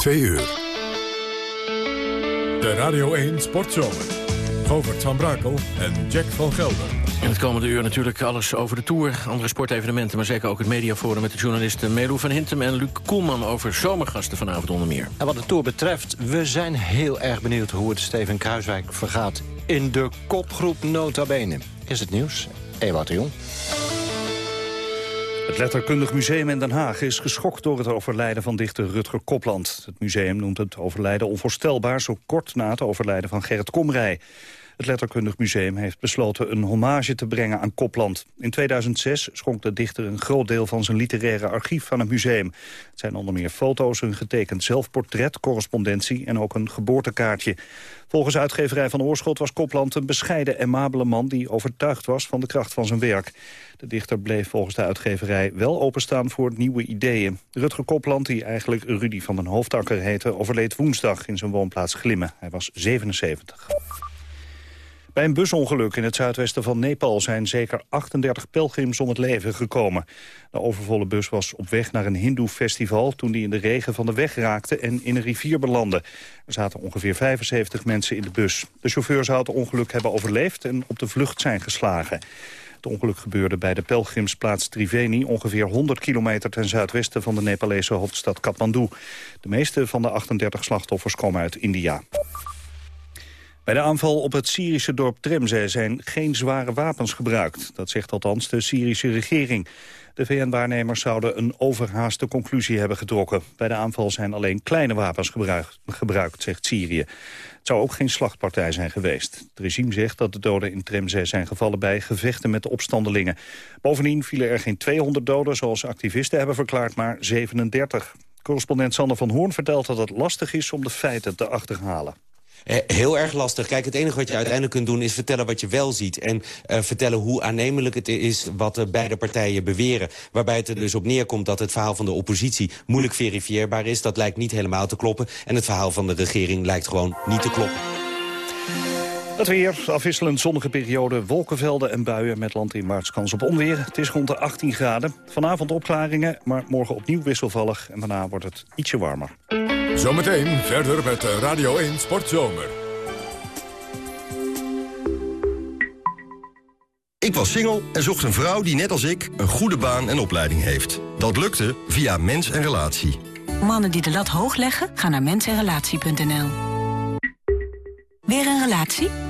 2 uur. De Radio 1 Sportzomer. Govert van Brakel en Jack van Gelder. In het komende uur natuurlijk alles over de Tour, andere sportevenementen... maar zeker ook het mediaforum met de journalisten Melo van Hintem en Luc Koelman... over zomergasten vanavond onder meer. En wat de Tour betreft, we zijn heel erg benieuwd... hoe het Steven Kruiswijk vergaat in de kopgroep Nota Bene. Is het nieuws? Ewout de Jong. Het Letterkundig Museum in Den Haag is geschokt door het overlijden van dichter Rutger Kopland. Het museum noemt het overlijden onvoorstelbaar, zo kort na het overlijden van Gerrit Komrij. Het Letterkundig Museum heeft besloten een hommage te brengen aan Kopland. In 2006 schonk de dichter een groot deel van zijn literaire archief van het museum. Het zijn onder meer foto's, een getekend zelfportret, correspondentie en ook een geboortekaartje. Volgens uitgeverij van Oorschot was Kopland een bescheiden en mabele man... die overtuigd was van de kracht van zijn werk. De dichter bleef volgens de uitgeverij wel openstaan voor nieuwe ideeën. Rutger Kopland, die eigenlijk Rudy van den Hoofdakker heette... overleed woensdag in zijn woonplaats Glimmen. Hij was 77. Bij een busongeluk in het zuidwesten van Nepal zijn zeker 38 pelgrims om het leven gekomen. De overvolle bus was op weg naar een hindoe-festival toen die in de regen van de weg raakte en in een rivier belandde. Er zaten ongeveer 75 mensen in de bus. De chauffeur zou het ongeluk hebben overleefd en op de vlucht zijn geslagen. Het ongeluk gebeurde bij de pelgrimsplaats Triveni... ongeveer 100 kilometer ten zuidwesten van de Nepalese hoofdstad Kathmandu. De meeste van de 38 slachtoffers komen uit India. Bij de aanval op het Syrische dorp Tremze zijn geen zware wapens gebruikt. Dat zegt althans de Syrische regering. De VN-waarnemers zouden een overhaaste conclusie hebben getrokken. Bij de aanval zijn alleen kleine wapens gebruikt, gebruikt zegt Syrië. Het zou ook geen slachtpartij zijn geweest. Het regime zegt dat de doden in Tremze zijn gevallen bij gevechten met de opstandelingen. Bovendien vielen er geen 200 doden zoals activisten hebben verklaard, maar 37. Correspondent Sander van Hoorn vertelt dat het lastig is om de feiten te achterhalen. Eh, heel erg lastig. Kijk, het enige wat je uiteindelijk kunt doen is vertellen wat je wel ziet. En uh, vertellen hoe aannemelijk het is wat uh, beide partijen beweren. Waarbij het er dus op neerkomt dat het verhaal van de oppositie moeilijk verifieerbaar is. Dat lijkt niet helemaal te kloppen. En het verhaal van de regering lijkt gewoon niet te kloppen. Het weer, afwisselend zonnige periode, wolkenvelden en buien met land in maart kans op onweer. Het is rond de 18 graden. Vanavond opklaringen, maar morgen opnieuw wisselvallig en daarna wordt het ietsje warmer. Zometeen verder met Radio 1 Sportzomer. Ik was single en zocht een vrouw die net als ik een goede baan en opleiding heeft. Dat lukte via Mens en Relatie. Mannen die de lat hoog leggen, gaan naar mensenrelatie.nl. Weer een relatie?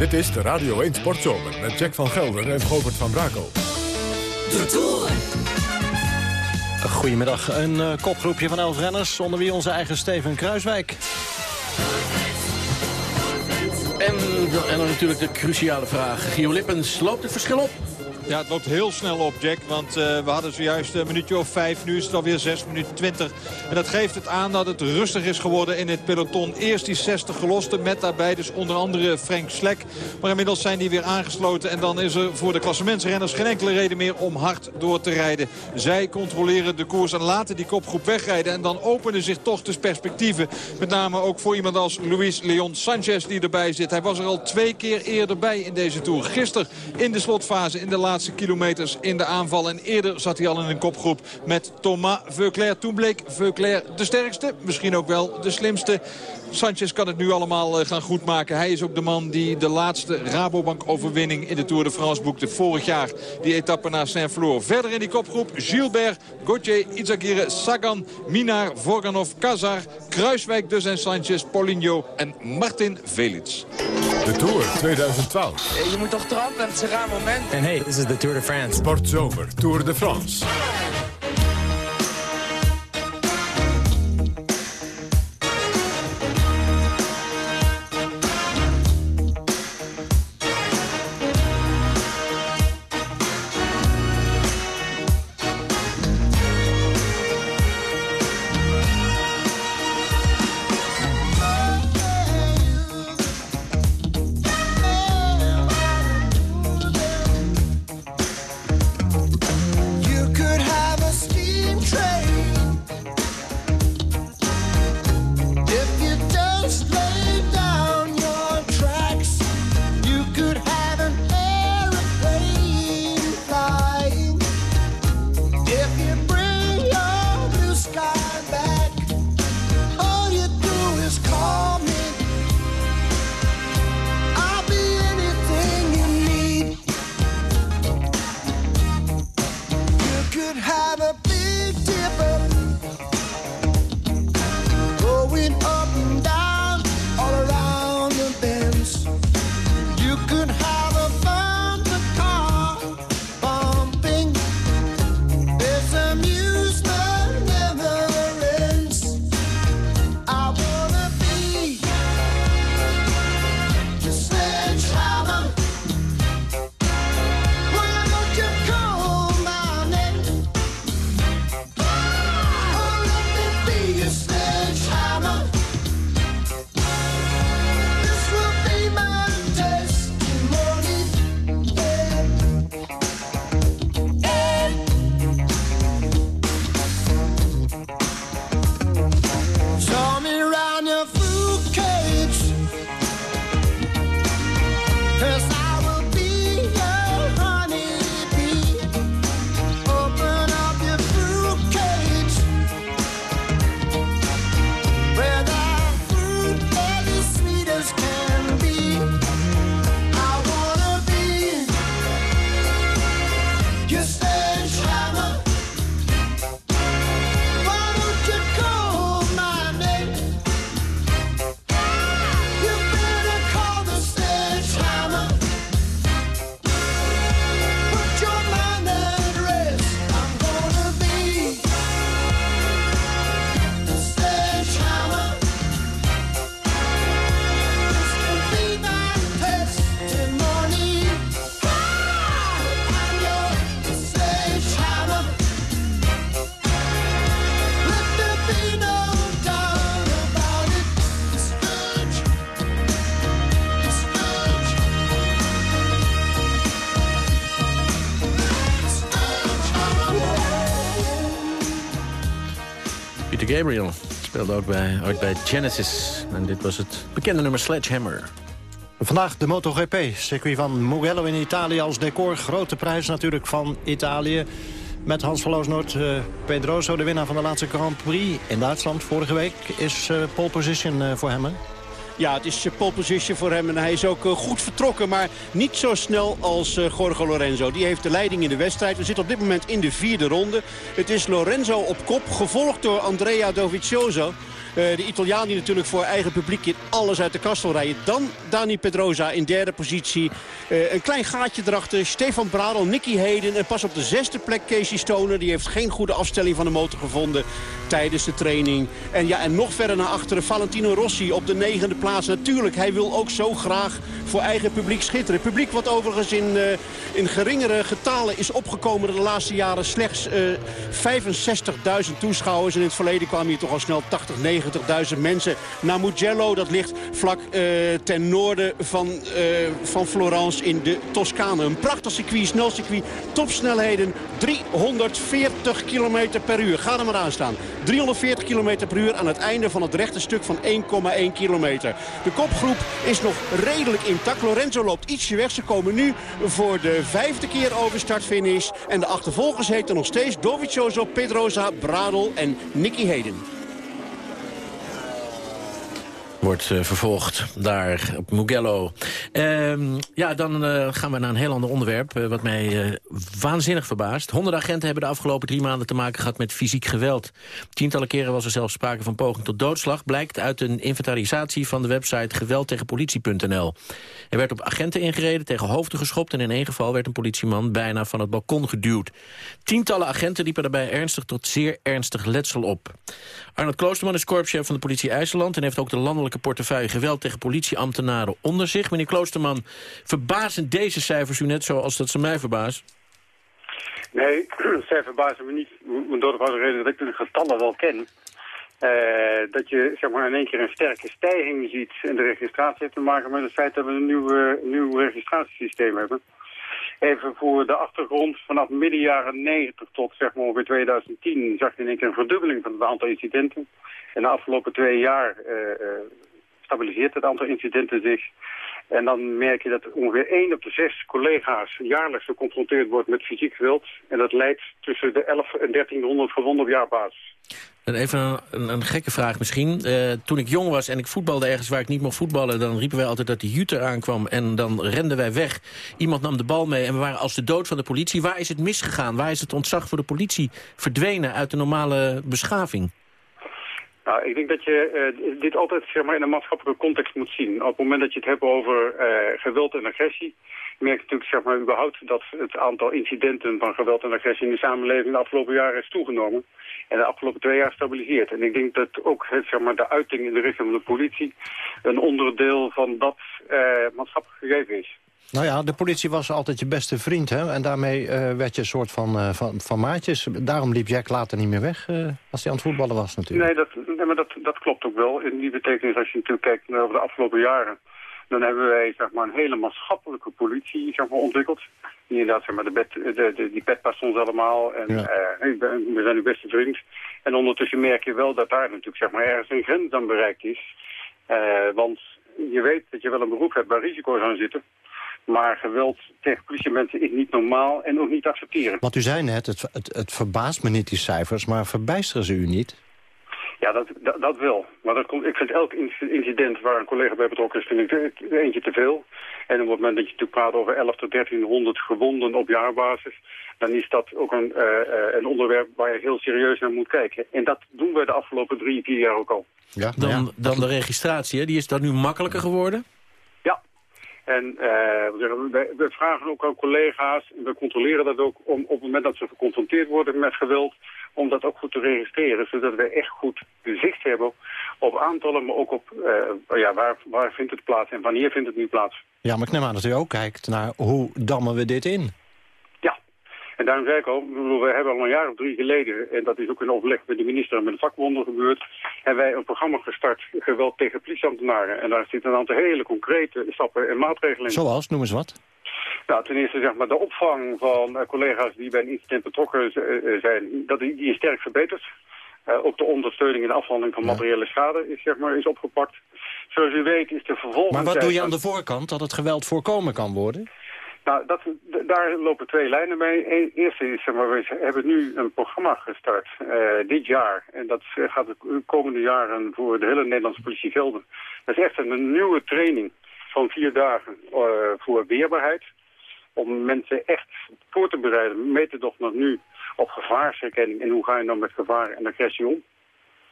Dit is de Radio 1 Sportzomer met Jack van Gelder en Govert van Brakel. De Tour. Goedemiddag, een uh, kopgroepje van elf renners... onder wie onze eigen Steven Kruiswijk. En, en dan natuurlijk de cruciale vraag. Gio Lippens, loopt het verschil op? Ja, het loopt heel snel op, Jack. Want uh, we hadden zojuist een minuutje of vijf. Nu is het alweer 6 minuten 20. En dat geeft het aan dat het rustig is geworden in het peloton. Eerst die 60 gelosten met daarbij dus onder andere Frank Slek. Maar inmiddels zijn die weer aangesloten. En dan is er voor de klassementsrenners geen enkele reden meer om hard door te rijden. Zij controleren de koers en laten die kopgroep wegrijden. En dan openen zich toch dus perspectieven. Met name ook voor iemand als Luis Leon Sanchez die erbij zit. Hij was er al twee keer eerder bij in deze Tour. Gisteren in de slotfase in de laatste kilometers in de aanval. En eerder zat hij al in een kopgroep met Thomas Veuclair. Toen bleek Veuclair de sterkste, misschien ook wel de slimste. Sanchez kan het nu allemaal eh, gaan goedmaken. Hij is ook de man die de laatste Rabobank-overwinning in de Tour de France boekte. Vorig jaar die etappe naar Saint-Flour. Verder in die kopgroep Gilbert, Gauthier, Izagirre, Sagan, Minar, Vorganov, Kazar, Kruiswijk dus en Sanchez, Poligno en Martin Velits. De Tour 2012. Je moet toch trappen, het is een raar moment. En hey, this is the Tour de France. Sportzomer, Tour de France. Gabriel speelde ook bij, bij Genesis. En dit was het bekende nummer Sledgehammer. Vandaag de MotoGP, circuit van Mugello in Italië als decor. Grote prijs natuurlijk van Italië. Met Hans van Loosnoord, eh, Pedroso, de winnaar van de laatste Grand Prix in Duitsland vorige week. Is eh, pole position eh, voor hem, hè? Ja, het is eh, pole position voor hem en hij is ook eh, goed vertrokken. Maar niet zo snel als eh, Jorge Lorenzo. Die heeft de leiding in de wedstrijd. We zitten op dit moment in de vierde ronde. Het is Lorenzo op kop, gevolgd door Andrea Dovizioso. Eh, de Italiaan die natuurlijk voor eigen publiek in alles uit de kast wil rijden. Dan Dani Pedrosa in derde positie. Eh, een klein gaatje erachter. Stefan Bradel, Nicky Heden. En pas op de zesde plek Casey Stoner. Die heeft geen goede afstelling van de motor gevonden tijdens de training. En, ja, en nog verder naar achteren Valentino Rossi op de negende plaats. Natuurlijk, hij wil ook zo graag voor eigen publiek schitteren. Publiek wat overigens in, eh, in geringere getalen is opgekomen de laatste jaren. Slechts eh 65.000 toeschouwers. En in het verleden kwamen hier toch al snel 80, 90.000 mensen naar Mugello. Dat ligt vlak eh, ten noorden van, eh, van Florence in de Toscane. Een prachtig circuit, snel circuit, topsnelheden 340 km per uur. Ga er maar aan staan. 340 km per uur aan het einde van het rechte stuk van 1,1 kilometer. De kopgroep is nog redelijk intact. Lorenzo loopt ietsje weg. Ze komen nu voor de vijfde keer over start-finish. En de achtervolgers heten nog steeds Dovizioso, Pedrosa, Bradel en Nicky Heden. Wordt eh, vervolgd daar op Mugello. Ehm, ja, dan eh, gaan we naar een heel ander onderwerp... eh, wat mij waanzinnig verbaast. Honderden agenten hebben de afgelopen drie maanden te maken gehad... met fysiek geweld. Tientallen keren was er zelfs sprake van poging tot doodslag... blijkt uit een inventarisatie van de website geweldtegenpolitie.nl. Er werd op agenten ingereden, tegen hoofden geschopt... en in één geval werd een politieman bijna van het balkon geduwd. Tientallen agenten liepen daarbij ernstig tot zeer ernstig letsel op. Arnold Kloosterman is korpschef van de politie IJsseland... en heeft ook de landelijke portefeuille geweld tegen politieambtenaren onder zich. Meneer Kloosterman, verbazen deze cijfers u net zoals dat ze mij verbazen? Nee, zij verbazen me niet. Door de reden dat ik de getallen wel ken. Eh, dat je zeg maar, in één keer een sterke stijging ziet. En de registratie heeft te maken met het feit dat we een nieuw, nieuw registratiesysteem hebben. Even voor de achtergrond, vanaf midden jaren 90 tot zeg maar ongeveer 2010 zag je in één keer een verdubbeling van het aantal incidenten. En de afgelopen twee jaar eh, eh, stabiliseert het aantal incidenten zich. En dan merk je dat ongeveer 1 op de 6 collega's jaarlijks geconfronteerd wordt met fysiek geweld. En dat leidt tussen de 11 en 1300 gewonden op jaarbasis. En even een, een, een gekke vraag misschien. Eh, toen ik jong was en ik voetbalde ergens waar ik niet mocht voetballen... dan riepen wij altijd dat de juter aankwam en dan renden wij weg. Iemand nam de bal mee en we waren als de dood van de politie. Waar is het misgegaan? Waar is het ontzag voor de politie verdwenen uit de normale beschaving? Nou, ik denk dat je eh, dit altijd zeg maar, in een maatschappelijke context moet zien. Op het moment dat je het hebt over eh, geweld en agressie... merk je natuurlijk zeg maar, überhaupt dat het aantal incidenten van geweld en agressie... in de samenleving de afgelopen jaren is toegenomen. En de afgelopen twee jaar stabiliseert. En ik denk dat ook het, zeg maar, de uiting in de richting van de politie... een onderdeel van dat eh, maatschappelijk gegeven is. Nou ja, de politie was altijd je beste vriend, hè? En daarmee werd je een soort van, van, van maatjes. Daarom liep Jack later niet meer weg, als hij aan het voetballen was natuurlijk. Nee, dat, nee maar dat, dat klopt ook wel. In die betekenis, als je natuurlijk kijkt naar de afgelopen jaren... dan hebben wij zeg maar, een hele maatschappelijke politie zeg maar, ontwikkeld. Die inderdaad, zeg maar, de bed, de, de, die pet past ons allemaal. En Ja. eh, ben- we zijn uw beste vriend. En ondertussen merk je wel dat daar natuurlijk zeg maar, ergens een grens dan bereikt is. Eh, want je weet dat je wel een beroep hebt waar risico's aan zitten... Maar geweld tegen politiemensen is niet normaal en ook niet te accepteren. Wat u zei net, het, het, het verbaast me niet, die cijfers... maar verbijsteren ze u niet? Ja, dat, dat, dat wel. Maar dat komt, ik vind elk inc- incident waar een collega bij betrokken is, vind ik er eentje te veel. En op het moment dat je natuurlijk praat over 11 tot 1300 gewonden op jaarbasis, dan is dat ook een, eh, eh, een onderwerp waar je heel serieus naar moet kijken. En dat doen we de afgelopen drie, vier jaar ook al. Ja, Dan, dan de registratie, hè? die is dan nu makkelijker geworden? Ja. En eh, we, we, vragen ook aan collega's, we controleren dat ook, om op het moment dat ze geconfronteerd worden met geweld, om dat ook goed te registreren, zodat we echt goed zicht hebben op aantallen, maar ook op eh, ja, waar, waar vindt het plaats en wanneer vindt het nu plaats. Ja, maar ik neem aan dat u ook kijkt naar hoe dammen we dit in? En daarom zei ik al, we hebben al een jaar of drie geleden, en dat is ook in overleg met de minister en met de vakbonden gebeurd, hebben wij een programma gestart, geweld tegen politieambtenaren. En daar zitten een aantal hele concrete stappen en maatregelen in. Zoals, noem eens wat. Nou, ten eerste zeg maar de opvang van eh, collega's die bij een incident betrokken eh, zijn, dat die, die is sterk verbeterd. Eh, ook de ondersteuning en de afhandeling van materiële schade is, zeg maar, is opgepakt. Zoals u weet is de vervolging... Maar wat doe je aan de voorkant, dat het geweld voorkomen kan worden? Nou, dat, daar lopen twee lijnen mee. Eerste is, zeg maar, we hebben nu een programma gestart eh, dit jaar. En dat eh, gaat de komende jaren voor de hele Nederlandse politie gelden. Dat is echt een nieuwe training van vier dagen eh, voor weerbaarheid. Om mensen echt voor te bereiden, mee te doch nog nu op gevaarsherkenning. En hoe ga je nou met gevaar en agressie om?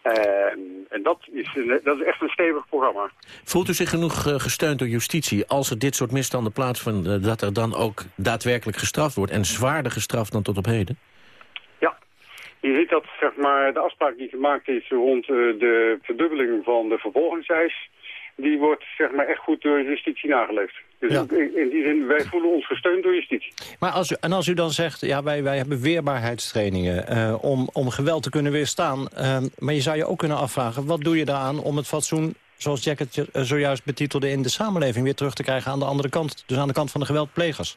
Eh, en dat is, een- dat is echt een stevig programma. Voelt u zich genoeg eh, gesteund door justitie als er dit soort misstanden plaatsvinden... dat er dan ook daadwerkelijk gestraft wordt en zwaarder gestraft dan tot op heden? Je ziet dat zeg maar, de afspraak die gemaakt is rond eh, de verdubbeling van de vervolgingseis... die wordt zeg maar, echt goed door justitie nageleefd. Dus Ja. in, in die zin, wij voelen ons gesteund door justitie. Maar als u, en als u dan zegt, ja, wij, wij hebben weerbaarheidstrainingen eh, om, om geweld te kunnen weerstaan. eh, maar je zou je ook kunnen afvragen, wat doe je daaraan om het fatsoen, zoals Jack het eh, zojuist betitelde, in de samenleving weer terug te krijgen aan de andere kant. Dus aan de kant van de geweldplegers.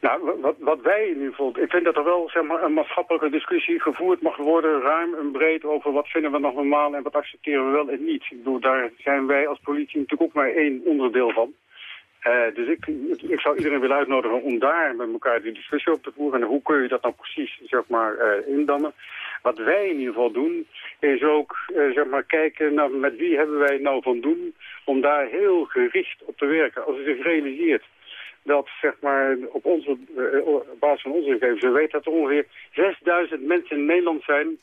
Nou, wa- wat, wij in ieder geval... Ik vind dat er wel zeg maar, een maatschappelijke discussie gevoerd mag worden... ruim en breed over wat vinden we nog normaal en wat accepteren we wel en niet. Ik bedoel, daar zijn wij als politie natuurlijk ook maar één onderdeel van. Eh, dus ik, ik zou iedereen willen uitnodigen om daar met elkaar die discussie op te voeren. En hoe kun je dat nou precies zeg maar, eh, indammen? Wat wij in ieder geval doen, is ook eh, zeg maar, kijken naar met wie hebben wij nou van doen... om daar heel gericht op te werken. Als u zich realiseert dat zeg maar, op, onze, eh, op basis van onze gegevens... we weten dat er ongeveer 6000 mensen in Nederland zijn...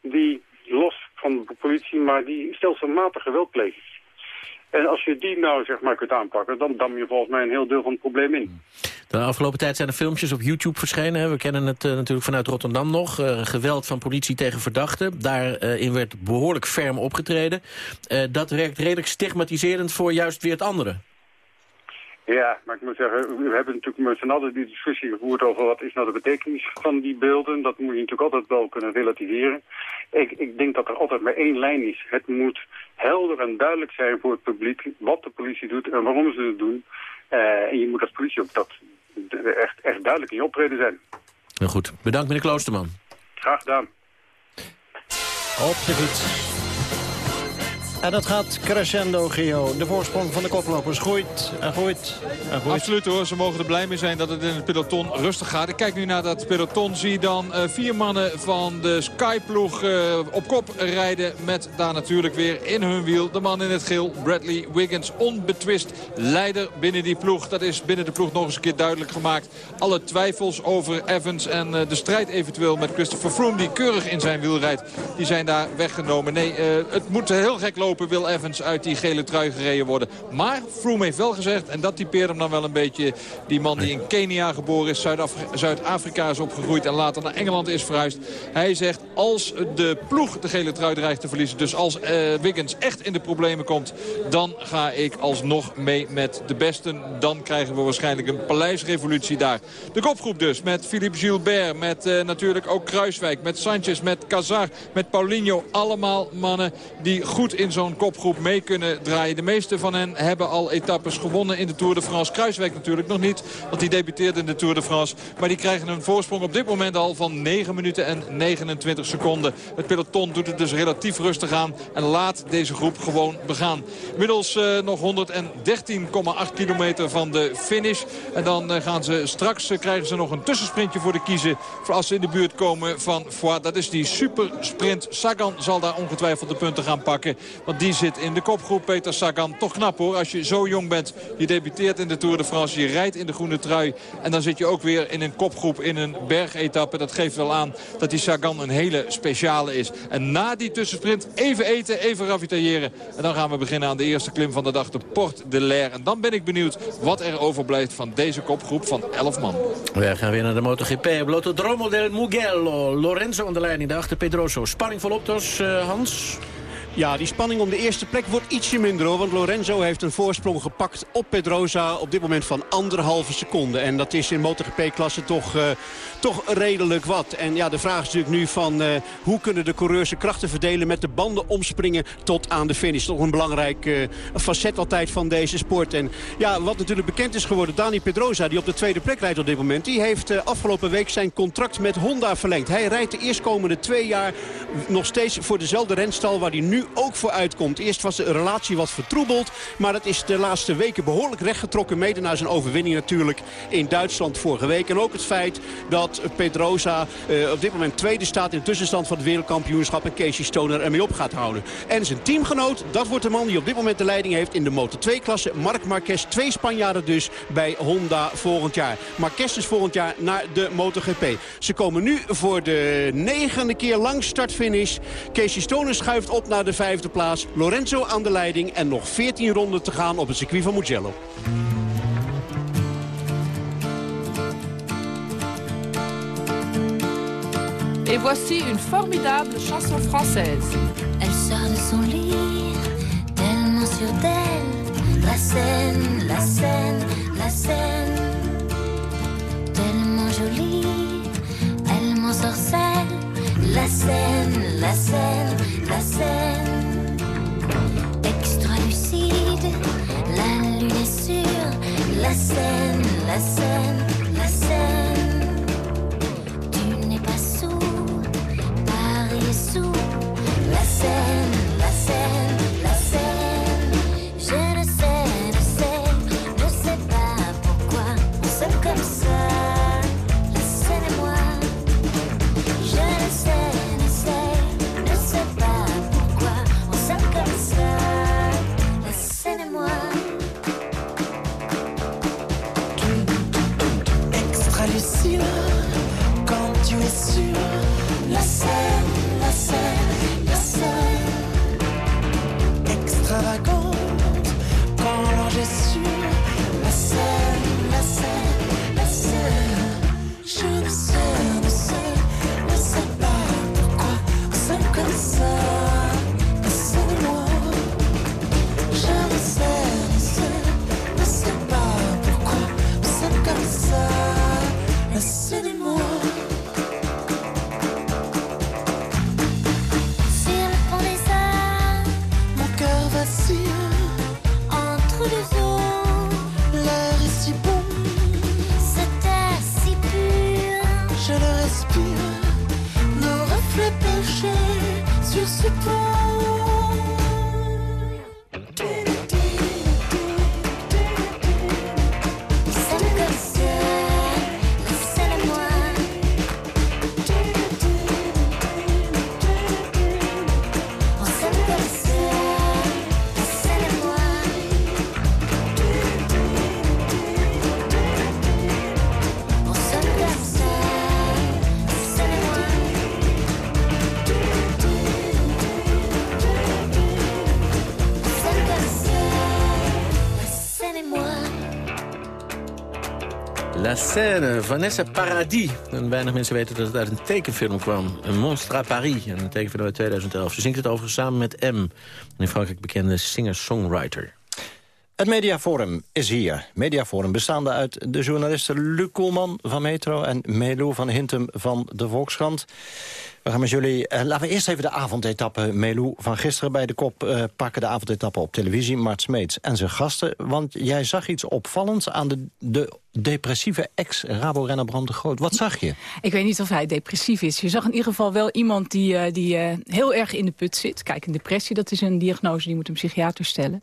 die los van de politie, maar die stelselmatig geweld plegen. En als je die nou zeg maar kunt aanpakken... dan dam je volgens mij een heel deel van het probleem in. De afgelopen tijd zijn er filmpjes op YouTube verschenen. We kennen het eh, natuurlijk vanuit Rotterdam nog. Eh, geweld van politie tegen verdachten. Daarin werd behoorlijk ferm opgetreden. Eh, dat werkt redelijk stigmatiserend voor juist weer het andere. Ja, maar ik moet zeggen, we hebben natuurlijk met z'n allen die discussie gevoerd over wat is nou de betekenis van die beelden. Dat moet je natuurlijk altijd wel kunnen relativeren. Ik, ik denk dat er altijd maar één lijn is. Het moet helder en duidelijk zijn voor het publiek wat de politie doet en waarom ze het doen. Eh, en je moet als politie ook dat echt, echt duidelijk in je optreden zijn. Nou goed, bedankt meneer Kloosterman. Graag gedaan. Op de fiets. En het gaat crescendo, Gio. De voorsprong van de koplopers groeit en groeit en. Absoluut hoor, ze mogen er blij mee zijn dat het in het peloton rustig gaat. Ik kijk nu naar dat peloton, zie dan eh, vier mannen van de Skyploeg uh, op kop rijden. Met daar natuurlijk weer in hun wiel de man in het geel, Bradley Wiggins. Onbetwist leider binnen die ploeg. Dat is binnen de ploeg nog eens een keer duidelijk gemaakt. Alle twijfels over Evans en uh, de strijd eventueel met Christopher Froome... die keurig in zijn wiel rijdt, die zijn daar weggenomen. Nee, het moet heel gek lopen, wil Evans uit die gele trui gereden worden. Maar Froome heeft wel gezegd, en dat typeert hem dan wel een beetje... die man die in Kenia geboren is, Zuid-Afrika is opgegroeid... en later naar Engeland is verhuisd. Hij zegt, als de ploeg de gele trui dreigt te verliezen... dus als uh, Wiggins echt in de problemen komt... dan ga ik alsnog mee met de besten. Dan krijgen we waarschijnlijk een paleisrevolutie daar. De kopgroep dus, met Philippe Gilbert... met uh, natuurlijk ook Kruiswijk, met Sanchez, met Cazar, met Paulinho. Allemaal mannen die goed in zo'n kopgroep mee kunnen draaien. De meeste van hen hebben al etappes gewonnen in de Tour de France. Kruiswijk natuurlijk nog niet, want die debuteerde in de Tour de France. Maar die krijgen een voorsprong op dit moment al van 9 minuten en 29 seconden. Het peloton doet het dus relatief rustig aan en laat deze groep gewoon begaan. Inmiddels uh, nog 113,8 kilometer van de finish. En dan uh, gaan ze straks, uh, krijgen ze nog een tussensprintje voor de kiezen. Voor als ze in de buurt komen van Foix. Dat is die supersprint. Sagan zal daar ongetwijfeld de punten gaan pakken. Want die zit in de kopgroep, Peter Sagan. Toch knap hoor, als je zo jong bent. Je debuteert in de Tour de France, je rijdt in de groene trui. En dan zit je ook weer in een kopgroep in een bergetappe. Dat geeft wel aan dat die Sagan een hele speciale is. En na die tussensprint even eten, even ravitailleren. En dan gaan we beginnen aan de eerste klim van de dag, de Port de Lair. En dan ben ik benieuwd wat er overblijft van deze kopgroep van 11 man. We gaan weer naar de MotoGP. Dromo del Mugello. Lorenzo aan de leiding, daarachter Pedroso. Spanning volop dus, uh, Hans? Ja, die spanning om de eerste plek wordt ietsje minder hoor. Want Lorenzo heeft een voorsprong gepakt op Pedrosa op dit moment van anderhalve seconde. En dat is in MotoGP-klasse toch, uh, toch redelijk wat. En ja, de vraag is natuurlijk nu van uh, hoe kunnen de coureurs krachten verdelen met de banden omspringen tot aan de finish. Toch een belangrijk uh, facet altijd van deze sport. En ja, wat natuurlijk bekend is geworden, Dani Pedrosa die op de tweede plek rijdt op dit moment. Die heeft afgelopen week zijn contract met Honda verlengd. Hij rijdt de eerstkomende twee jaar nog steeds voor dezelfde renstal waar hij nu ook voor uitkomt. Eerst was de relatie wat vertroebeld. Maar dat is de laatste weken behoorlijk rechtgetrokken. Mede na zijn overwinning natuurlijk in Duitsland vorige week. En ook het feit dat Pedrosa uh, op dit moment tweede staat in de tussenstand van het wereldkampioenschap. En Casey Stoner ermee op gaat houden. En zijn teamgenoot, dat wordt de man die op dit moment de leiding heeft in de Moto2-klasse. Marc Marquez, twee Spanjaarden dus bij Honda volgend jaar. Marquez dus volgend jaar naar de MotoGP. Ze komen nu voor de negende keer lang start-finish. Casey Stoner schuift op naar de de vijfde plaats. Lorenzo aan de leiding en nog 14 ronden te gaan op het circuit van Mugello. Et voici une formidable chanson française. Elle sort de son lit, tellement sûre d'elle. La scène, la scène, la scène. Tellement jolie, elle m'ensorcelle. La scène, scène, Vanessa Paradis. En weinig mensen weten dat het uit een tekenfilm kwam. Een Monstre à Paris, een tekenfilm uit 2011. Ze zingt het overigens samen met M, een in Frankrijk bekende singer-songwriter. Het Mediaforum is hier. Mediaforum bestaande uit de journalisten Luc Koelman van Metro... en Melo van Hintem van de Volkskrant. We gaan met jullie... eh, laten we eerst even de avondetappe Melo van gisteren bij de kop eh, pakken. De avondetappe op televisie, Mart Smeets en zijn gasten. Want jij zag iets opvallends aan de, de depressieve ex-Rabo-renner de Groot. Wat zag je? Ik weet niet of hij depressief is. Je zag in ieder geval wel iemand die, eh, die heel erg in de put zit. Kijk, een depressie, dat is een diagnose die moet een psychiater stellen.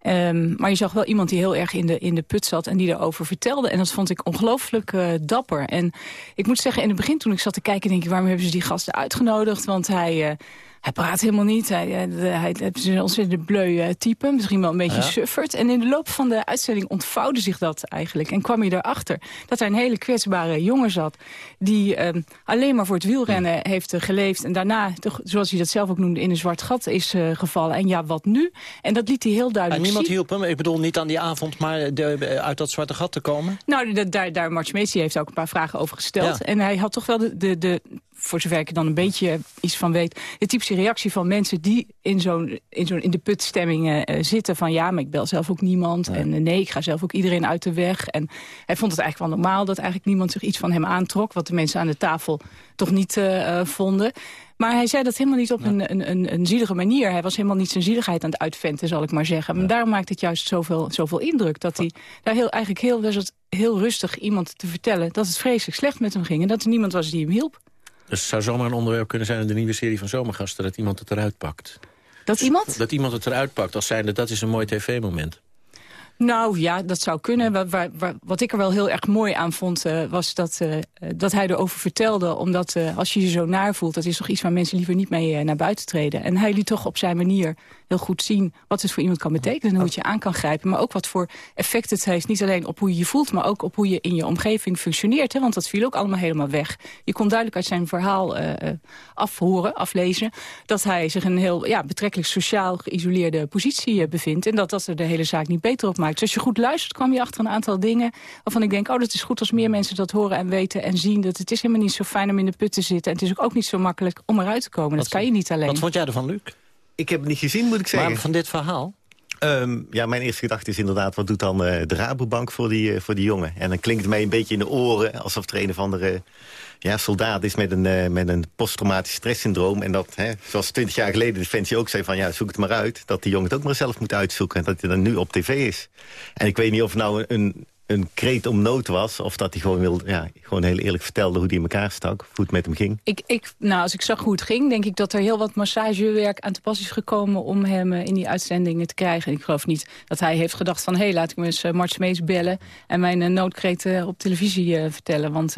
Ehm, maar je zag wel iemand die heel erg in de, in de put zat en die daarover vertelde. En dat vond ik ongelooflijk eh, dapper. En ik moet zeggen, in het begin toen ik zat te kijken... denk ik, waarom hebben ze die gasten uitgenodigd? Want hij... eh, hij praat helemaal niet. Hij, eh, hij, hij is een ontzettend bleu eh, type. Misschien wel een beetje Ja. En in de loop van de uitzending ontvouwde zich dat eigenlijk. En kwam je erachter dat er een hele kwetsbare jongen zat... die ehm, alleen maar voor het wielrennen heeft eh, geleefd. En daarna, toch, zoals hij dat zelf ook noemde, in een zwart gat is gevallen. En ja, wat nu? En dat liet hij heel En duidelijk niemand zien. hielp hem. Ik bedoel, niet aan die avond, maar de, uit dat zwarte gat te komen. Nou, da- daar, daar die heeft ook een paar vragen over gesteld. Ja. En hij had toch wel de, de, de, voor zover ik er dan een beetje iets van weet... de typische reactie van mensen die in, zo'n, in, zo'n, in de putstemming eh, eh, zitten... van ja, maar ik bel zelf ook niemand. En eh, nee, ik ga zelf ook iedereen uit de weg. En hij vond het eigenlijk wel normaal dat eigenlijk niemand zich iets van hem aantrok... wat de mensen aan de tafel toch niet vonden. Maar hij zei dat helemaal niet op een, een, een, een zielige manier. Hij was helemaal niet zijn zieligheid aan het uitventen, zal ik maar zeggen. Maar daarom maakt het juist zoveel, zoveel indruk. Dat hij daar heel, eigenlijk heel, was het heel rustig iemand te vertellen... dat het vreselijk slecht met hem ging en dat er niemand was die hem hielp. Dus het zou zomaar een onderwerp kunnen zijn in de nieuwe serie van Zomergasten... dat iemand het eruit pakt. Dat iemand? Dat iemand het eruit pakt als zijnde, dat is een mooi tv-moment. Nou ja, dat zou kunnen. Wa- wa- wa- wat ik er wel heel erg mooi aan vond, eh, was dat, eh, dat hij erover vertelde. Omdat eh, als je je zo naar voelt, dat is toch iets waar mensen liever niet mee naar buiten treden. En hij liet toch op zijn manier heel goed zien wat het voor iemand kan betekenen. En hoe het je aan kan grijpen. Maar ook wat voor effect het heeft. Niet alleen op hoe je je voelt, maar ook op hoe je in je omgeving functioneert. Hè? Want dat viel ook allemaal helemaal weg. Je kon duidelijk uit zijn verhaal afhoren, aflezen... dat hij zich een heel ja, betrekkelijk sociaal geïsoleerde positie bevindt. En dat dat er de hele zaak niet beter op maakt. Dus als je goed luistert, kwam je achter een aantal dingen... waarvan ik denk, oh, dat is goed als meer mensen dat horen en weten en zien. Dat het is helemaal niet zo fijn om in de put te zitten. En het is ook, ook niet zo makkelijk om eruit te komen. Dat kan je niet alleen. Wat vond jij ervan, Luc? Ik heb het niet gezien, moet ik zeggen. Maar van dit verhaal? Ehm, ja, mijn eerste gedachte is inderdaad... wat doet dan eh, de Rabobank voor die, eh, voor die jongen? En dan klinkt het mij een beetje in de oren... alsof er een of andere ja, soldaat is met een, eh, met een posttraumatisch stresssyndroom. En dat, hè, zoals twintig jaar geleden de Defensie ook zei van... ja, zoek het maar uit. Dat die jongen het ook maar zelf moet uitzoeken. En dat hij dan nu op tv is. En ik weet niet of nou een, een kreet om nood was... of dat hij gewoon, wilde, ja, gewoon heel eerlijk vertelde hoe hij in elkaar stak. Hoe het met hem ging. Ik, ik, nou, als ik zag hoe het ging, denk ik dat er heel wat massagewerk aan te pas is gekomen om hem eh, in die uitzendingen te krijgen. En ik geloof niet dat hij heeft gedacht van, hé, hey, laat ik me eens uh, Mart Smeets bellen en mijn uh, noodkreet uh, op televisie vertellen. Want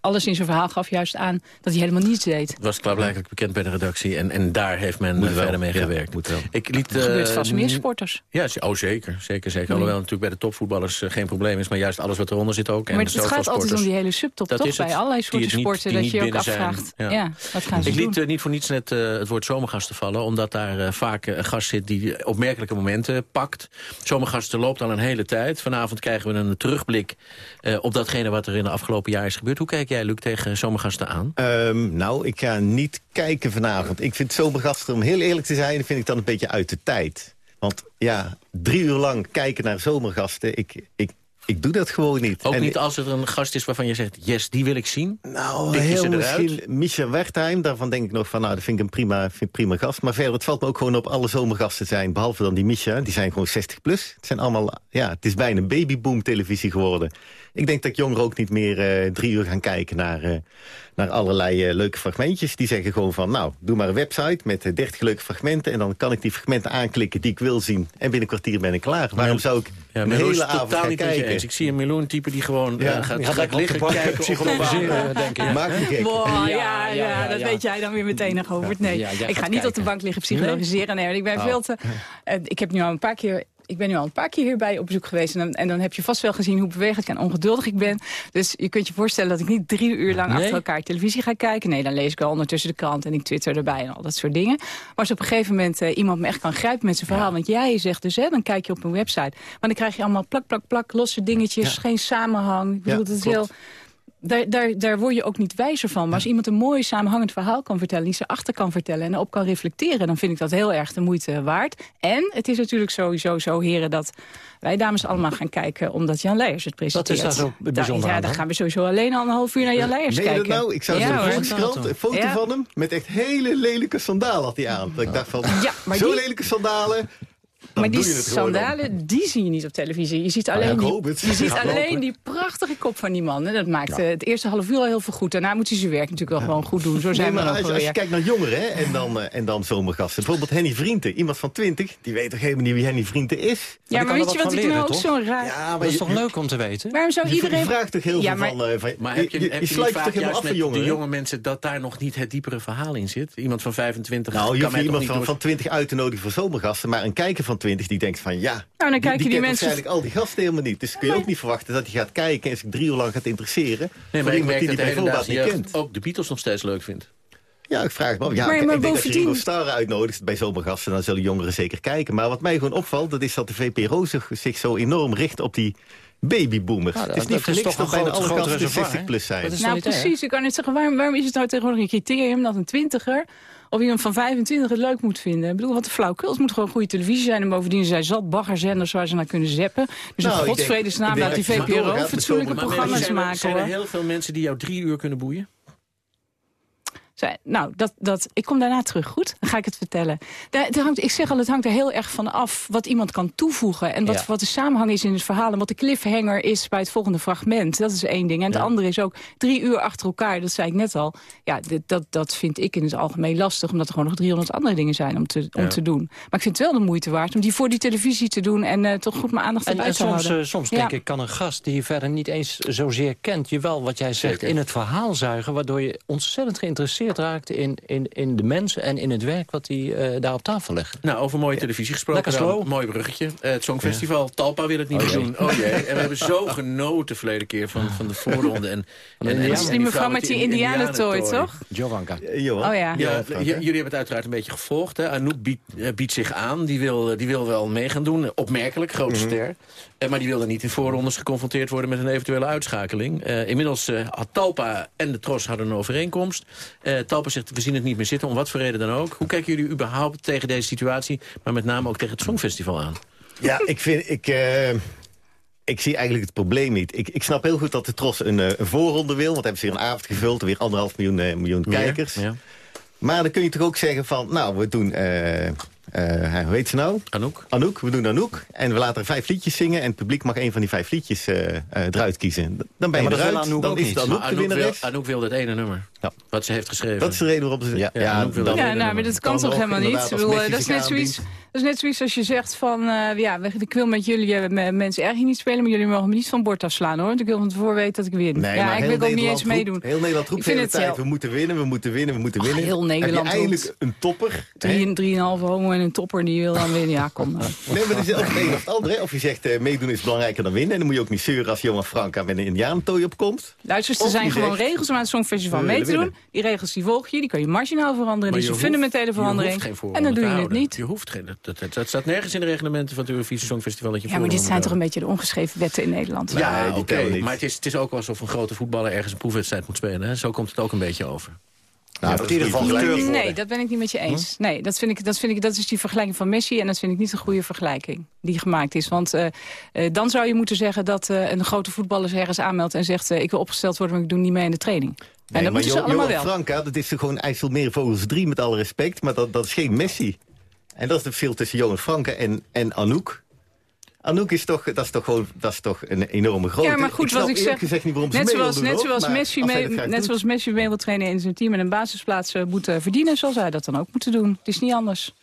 alles in zijn verhaal gaf juist aan dat hij helemaal niets deed. Het was klaarblijkelijk bekend bij de redactie en, en daar heeft men Moet verder wel. mee Ja, gewerkt. moet wel. Ik liet, Dat gebeurt eh, vast meer sporters. Ja, oh zeker, zeker, zeker. Nee. Alhoewel natuurlijk bij de topvoetballers eh, geen probleem is, maar juist alles wat eronder zit ook. En maar het gaat altijd om die hele subtop, Dat toch? is het. Bij allerlei soorten niet- sporten, die dat je ook binnen zijn. afvraagt. Ja. Ja. wat gaan ze Ik liet eh, niet voor niets net eh, het woord zomergasten vallen... omdat daar eh, vaak een gast zit die opmerkelijke momenten pakt. Zomergasten loopt al een hele tijd. Vanavond krijgen we een terugblik eh, op datgene wat er in de afgelopen jaar is gebeurd. Hoe kijk jij, Luc, tegen zomergasten aan? Ehm, nou, ik ga niet kijken vanavond. Ik vind zomergasten, om heel eerlijk te zijn, vind ik dan een beetje uit de tijd. Want ja, drie uur lang kijken naar zomergasten, ik, ik, ik doe dat gewoon niet. Ook En- niet als er een gast is waarvan je zegt... yes, die wil ik zien? Nou, Pik heel misschien Micha Wertheim, daarvan denk ik nog van... nou, dat vind ik een prima, vind ik prima gast. Maar verder, het valt me ook gewoon op alle zomergasten zijn... behalve dan die Micha, die zijn gewoon 60 plus. Het zijn allemaal, ja, het is bijna een babyboom televisie geworden. Ik denk dat jongeren ook niet meer eh, drie uur gaan kijken naar, eh, naar allerlei eh, leuke fragmentjes. Die zeggen gewoon van, nou, doe maar een website met 30 leuke fragmenten... en dan kan ik die fragmenten aanklikken die ik wil zien. En binnen een kwartier ben ik klaar. Waarom zou ik Ja, een hele avond gaan niet kijken? eens. Ik zie een meloen-type die gewoon Ja, eh, gaat, op liggen de bank kijken... psychologiseren, denk ik. Maak me gek. Boah, ja, Ja, ja, ja, ja, dat ja. weet jij dan weer meteen nog over. Nee, ik ga niet op de bank liggen psychologiseren. Nee, want ik ben Oh. veel te... eh, ik heb nu al een paar keer ik ben nu al een paar keer hierbij op bezoek geweest. En dan, en dan heb je vast wel gezien hoe bewegelijk en ongeduldig ik ben. Dus je kunt je voorstellen dat ik niet drie uur lang Nee. achter elkaar televisie ga kijken. Nee, dan lees ik wel ondertussen de krant en ik twitter erbij en al dat soort dingen. Maar als op een gegeven moment eh, iemand me echt kan grijpen met zijn verhaal. Want jij zegt dus, hè, dan kijk je op een website. Maar dan krijg je allemaal plak, plak, plak, losse dingetjes. Geen samenhang. Ik bedoel, Ja, dat is heel... Daar, daar, daar word je ook niet wijzer van. Maar als iemand een mooi samenhangend verhaal kan vertellen... die ze achter kan vertellen en erop kan reflecteren... dan vind ik dat heel erg de moeite waard. En het is natuurlijk sowieso zo, heren... dat wij dames allemaal gaan kijken omdat Jan Leijers het presenteert. Wat is daar zo Da- bijzonder Ja, aan dan gaan we sowieso alleen al een half uur naar Jan Leijers kijken. dat nou? Ik zou ja, zo'n. Volkskrant, een foto Ja. van hem... met echt hele lelijke sandalen had hij aan. Dat ik dacht van, Ja, maar zo die- lelijke sandalen... dan Maar die sandalen, die zie je niet op televisie. Je ziet Nou ja, alleen, die, je ziet Ja, alleen die prachtige kop van die man. En dat maakt eh, het eerste half uur al heel veel goed. Daarna moet hij zijn werk natuurlijk wel gewoon goed doen. Zo zijn Nee, we als, je- als je kijkt naar jongeren hè, en, dan, eh, en dan zomergasten. Bijvoorbeeld Henny Vrienden. Iemand van 20, die weet toch helemaal niet wie Henny Vrienden is? Ja, maar weet je wat ik nou ook zo raar... Ja, Dat maar is je, toch leuk om te weten? Waarom zou iedereen... je vraagt toch heel Ja, veel van, eh, van... Maar heb je, je, heb je je sluit toch vaak helemaal juist af van jongeren? de jonge mensen... dat daar nog niet het diepere verhaal in zit? Iemand van 25 Nou, je kan hoeft iemand van 20 uit te nodigen voor zomergasten. Maar een kijker van 20 die denkt van ja... Nou, dan die, kijken die mensen- waarschijnlijk al die gasten helemaal niet. Dus kun je ook niet verwachten dat hij gaat kijken... en zich drie uur lang gaat interesseren... Nee, voor maar ik merk die dat bijvoorbeeld niet kent. ook de Beatles nog steeds leuk vindt. Ja, ik vraag me af. Ja, Maar- maar ik denk dat je Ringo bovendien- Starr uitnodigt bij zomergasten... dan zullen jongeren zeker kijken. Maar wat mij gewoon opvalt... dat is dat de VPRO zich, zich zo enorm richt op die babyboomers. Ja, het is niet dat voor niks toch dat bijna alle gasten reservoir, 60 hè? plus zijn. Dat is Nou, niet precies. Ik kan net zeggen, waarom, waarom is het nou tegenwoordig een criterium dat een twintiger of iemand van 25 het leuk moet vinden? Ik bedoel, wat een flauwkul. Het moet gewoon goede televisie zijn. En bovendien zijn zat baggerzenders waar ze naar kunnen zeppen. Dus Nou, in godsvredesnaam laat die VPRO fatsoenlijke programma's er- maken. zijn er heel veel mensen die jou drie uur kunnen boeien? Zij- nou, dat, dat, ik kom daarna terug, goed? Dan ga ik het vertellen. Daar, daar hangt, ik zeg al, het hangt er heel erg van af wat iemand kan toevoegen. En wat, Ja. wat de samenhang is in het verhaal. En wat de cliffhanger is bij het volgende fragment. Dat is één ding. En het andere is ook drie uur achter elkaar. Dat zei ik net al. Ja, dit, dat, dat vind ik in het algemeen lastig. Omdat er gewoon nog 300 andere dingen zijn om te, om Ja. te doen. Maar ik vind het wel de moeite waard om die voor die televisie te doen. En eh, toch goed mijn aandacht erbij en te soms, houden. eh, soms denk ik, kan een gast die je verder niet eens zozeer kent... je wel, wat jij zegt, Zeker. in het verhaal zuigen... waardoor je ontzettend geïnteresseerd raakt in, in, in de mensen... en in het werk wat hij eh, daar op tafel legt. Nou, over mooie televisie gesproken. Dan. Mooi bruggetje. Eh, het Songfestival. Talpa wil het niet Oh, meer jee. doen. Oh jee. En we hebben zo genoten verleden keer van, van de voorronde. En, en, en, Dat is die mevrouw met die indianentooi, toch? Jovanka. Eh. Oh ja. Jullie hebben het uiteraard een beetje gevolgd. Hè? Anouk biedt, biedt zich aan. Die wil, die wil wel mee gaan doen. Opmerkelijk, grote Mhm. ster. Eh, maar die wilde niet in voorrondes geconfronteerd worden met een eventuele uitschakeling. Eh, inmiddels eh, had Talpa en de Tros hadden een overeenkomst. Talpa zegt, we zien het niet meer zitten, om wat voor reden dan ook. Hoe kijken jullie überhaupt tegen deze situatie, maar met name ook tegen het Songfestival aan? Ja, ik vind... Ik, ik zie eigenlijk het probleem niet. Ik, ik snap heel goed dat de Tros een, een voorronde wil. Want hebben ze weer een avond gevuld. Weer anderhalf miljoen, miljoen kijkers. Ja. Maar dan kun je toch ook zeggen van... Nou, we doen... eh, eh, hoe heet ze nou? Anouk? Anouk, we doen Anouk. En we laten er vijf liedjes zingen. En het publiek mag een van die vijf liedjes eh, eh, eruit kiezen. Dan ben Ja, je eruit. Anouk Dan is het Anouk Maar de Anouk wil. Anouk wil dat ene nummer. Ja. Wat ze heeft geschreven. Dat is de reden waarop ze... Ja, Ja, Anouk wil dat Ja, nou, maar dat kan toch helemaal niet? Ik bedoel, dat, is net zoiets, is net zoiets als je zegt van... eh, ja, ik wil met jullie eh, me- mensen erg niet spelen... maar jullie mogen me niet van bord afslaan, hoor. Want ik wil van tevoren weten dat ik win. Nee, ja, maar ik wil ook niet eens meedoen. Heel Nederland roept Ik de vind hele het tijd, heel- we moeten winnen, we moeten winnen, we moeten Ach, winnen. heel Nederland Heb je eindelijk roept. een topper. Drie, drieënhalve homo en een topper die wil dan winnen. Ja, kom maar. Nee, maar het is ook het of andere. Of je zegt, eh, meedoen is belangrijker dan winnen. En dan moet je ook niet zeuren als Johan Franka met een indianentooi opkomt. Luister, er zijn gewoon zegt, regels om aan het Songfestival mee te doen. Die regels die volg je, die kan je marginaal veranderen. Maar Die is je een fundamentele verandering. hoeft geen En dan doe je het niet. Je hoeft geen, dat, dat, dat staat nergens in de reglementen van het Eurovisie Songfestival dat je Ja, maar dit zijn toch moet een beetje de ongeschreven wetten in Nederland. Ja, oké. Maar het is, het is ook alsof een grote voetballer ergens een proefwedstrijd moet spelen. Hè? Zo komt het ook een beetje over. Nou, in ieder geval worden. Nee, dat ben ik niet met je eens. Nee, dat, vind ik, dat, vind ik, dat is die vergelijking van Messi... en dat vind ik niet een goede vergelijking die gemaakt is. Want eh, eh, dan zou je moeten zeggen dat eh, een grote voetballer zich ergens aanmeldt... en zegt, eh, ik wil opgesteld worden, maar ik doe niet mee in de training. en Nee, dat moeten ze allemaal Johan wel. Franka, dat is toch gewoon IJsselmeervogels 3 met alle respect. Maar dat, dat is geen Messi. En dat is het verschil tussen Johan Franka en, en Anouk. Anouk is toch, dat is toch gewoon dat is toch een enorme grootte. Ja, maar goed, ik wat ik zeg, gezegd niet waarom ze net zoals, doen, net zoals Messi mee, net doet. zoals Messi mee wil trainen in zijn team en een basisplaats moet eh, verdienen, zal zij dat dan ook moeten doen. Het is niet anders.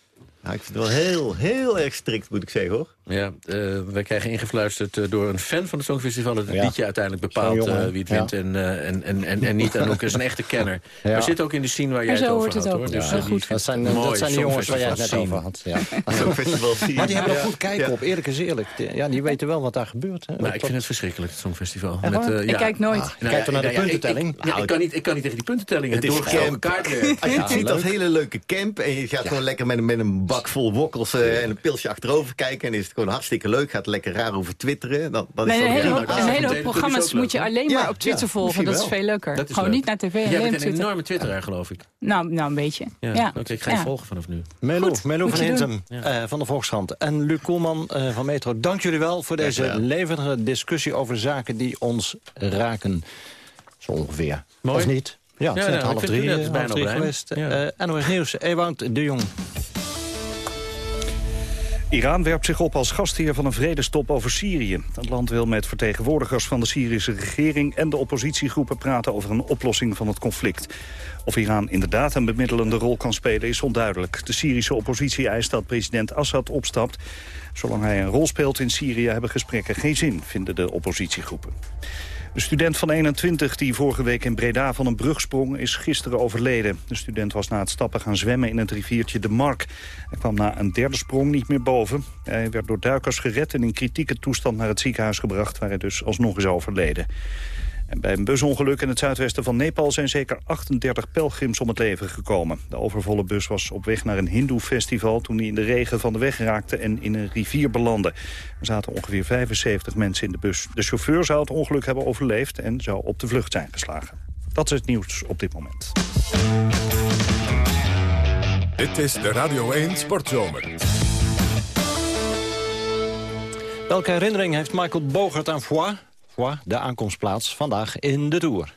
Nou, ik vind het wel heel, heel erg strikt, moet ik zeggen, hoor. Ja, eh, wij krijgen ingefluisterd eh, door een fan van het Songfestival... dat het Ja. liedje uiteindelijk bepaalt eh, wie het ja. wint en, eh, en, en, en, en niet. En ook is een echte kenner. Ja. Maar zit ook in de scene waar jij En het over het had. Hoor. Dus, heel die goed. Dat zijn, dat zijn de jongens waar jij het net over had. Ja. Songfestival scene. Maar die hebben er Ja. goed kijk Ja. op, eerlijk is eerlijk. Die- Ja, die weten wel wat daar gebeurt. hè. Nou, ik vind het verschrikkelijk, het Songfestival. Eh, Ik kijk nooit. Ah, Kijk dan naar de ja, ja, ik- puntentelling. Ik, ik, kan niet, ik kan niet tegen die puntentelling. Het is kaartwerk. Als je het ziet als hele leuke camp... en je gaat gewoon lekker met, een- met een bak vol wokkels eh, en een pilsje achterover kijken... en is het gewoon hartstikke leuk, gaat lekker raar over twitteren... dan, dan is Nee, een hele, heel hoop- leuk. een hele hoop Televisie programma's moet je alleen Ja, maar op Twitter ja, volgen. Dat is veel leuker. Gewoon leuk. niet naar tv, Jij alleen bent een Twitter. enorme twitteraar, geloof ik. Nou, nou, een beetje. Ja, Ja. Oké, ik ga je Ja. volgen vanaf nu. Melo, Goed, Melo van Hintem eh, van de Volkskrant en Luc Koelman eh, van Metro. Dank jullie wel voor deze levendige discussie over zaken die ons raken. Zo ongeveer. Mooi. Of niet? Ja, het is Ja, net nou, half drie, het- het is bijna half drie geweest. Ja. Eh, NOS Nieuws, Ewout de Jong. Iran werpt zich op als gastheer van een vredestop over Syrië. Het land wil met vertegenwoordigers van de Syrische regering... en de oppositiegroepen praten over een oplossing van het conflict. Of Iran inderdaad een bemiddelende rol kan spelen is onduidelijk. De Syrische oppositie eist dat president Assad opstapt. Zolang hij een rol speelt in Syrië hebben gesprekken geen zin, vinden de oppositiegroepen. De student van 21 die vorige week in Breda van een brug sprong... is gisteren overleden. De student was na het stappen gaan zwemmen in het riviertje de Mark. Hij kwam na een derde sprong niet meer boven. Hij werd door duikers gered en in kritieke toestand naar het ziekenhuis gebracht... waar hij dus alsnog is overleden. En bij een busongeluk in het zuidwesten van Nepal zijn zeker 38 pelgrims om het leven gekomen. De overvolle bus was op weg naar een hindoe-festival toen hij in de regen van de weg raakte en in een rivier belandde. Er zaten ongeveer 75 mensen in de bus. De chauffeur zou het ongeluk hebben overleefd en zou op de vlucht zijn geslagen. Dat is het nieuws op dit moment. Dit is de Radio 1 Sportzomer. Welke herinnering heeft Michael Bogert aan Foix? Foix, de aankomstplaats, vandaag in de Tour.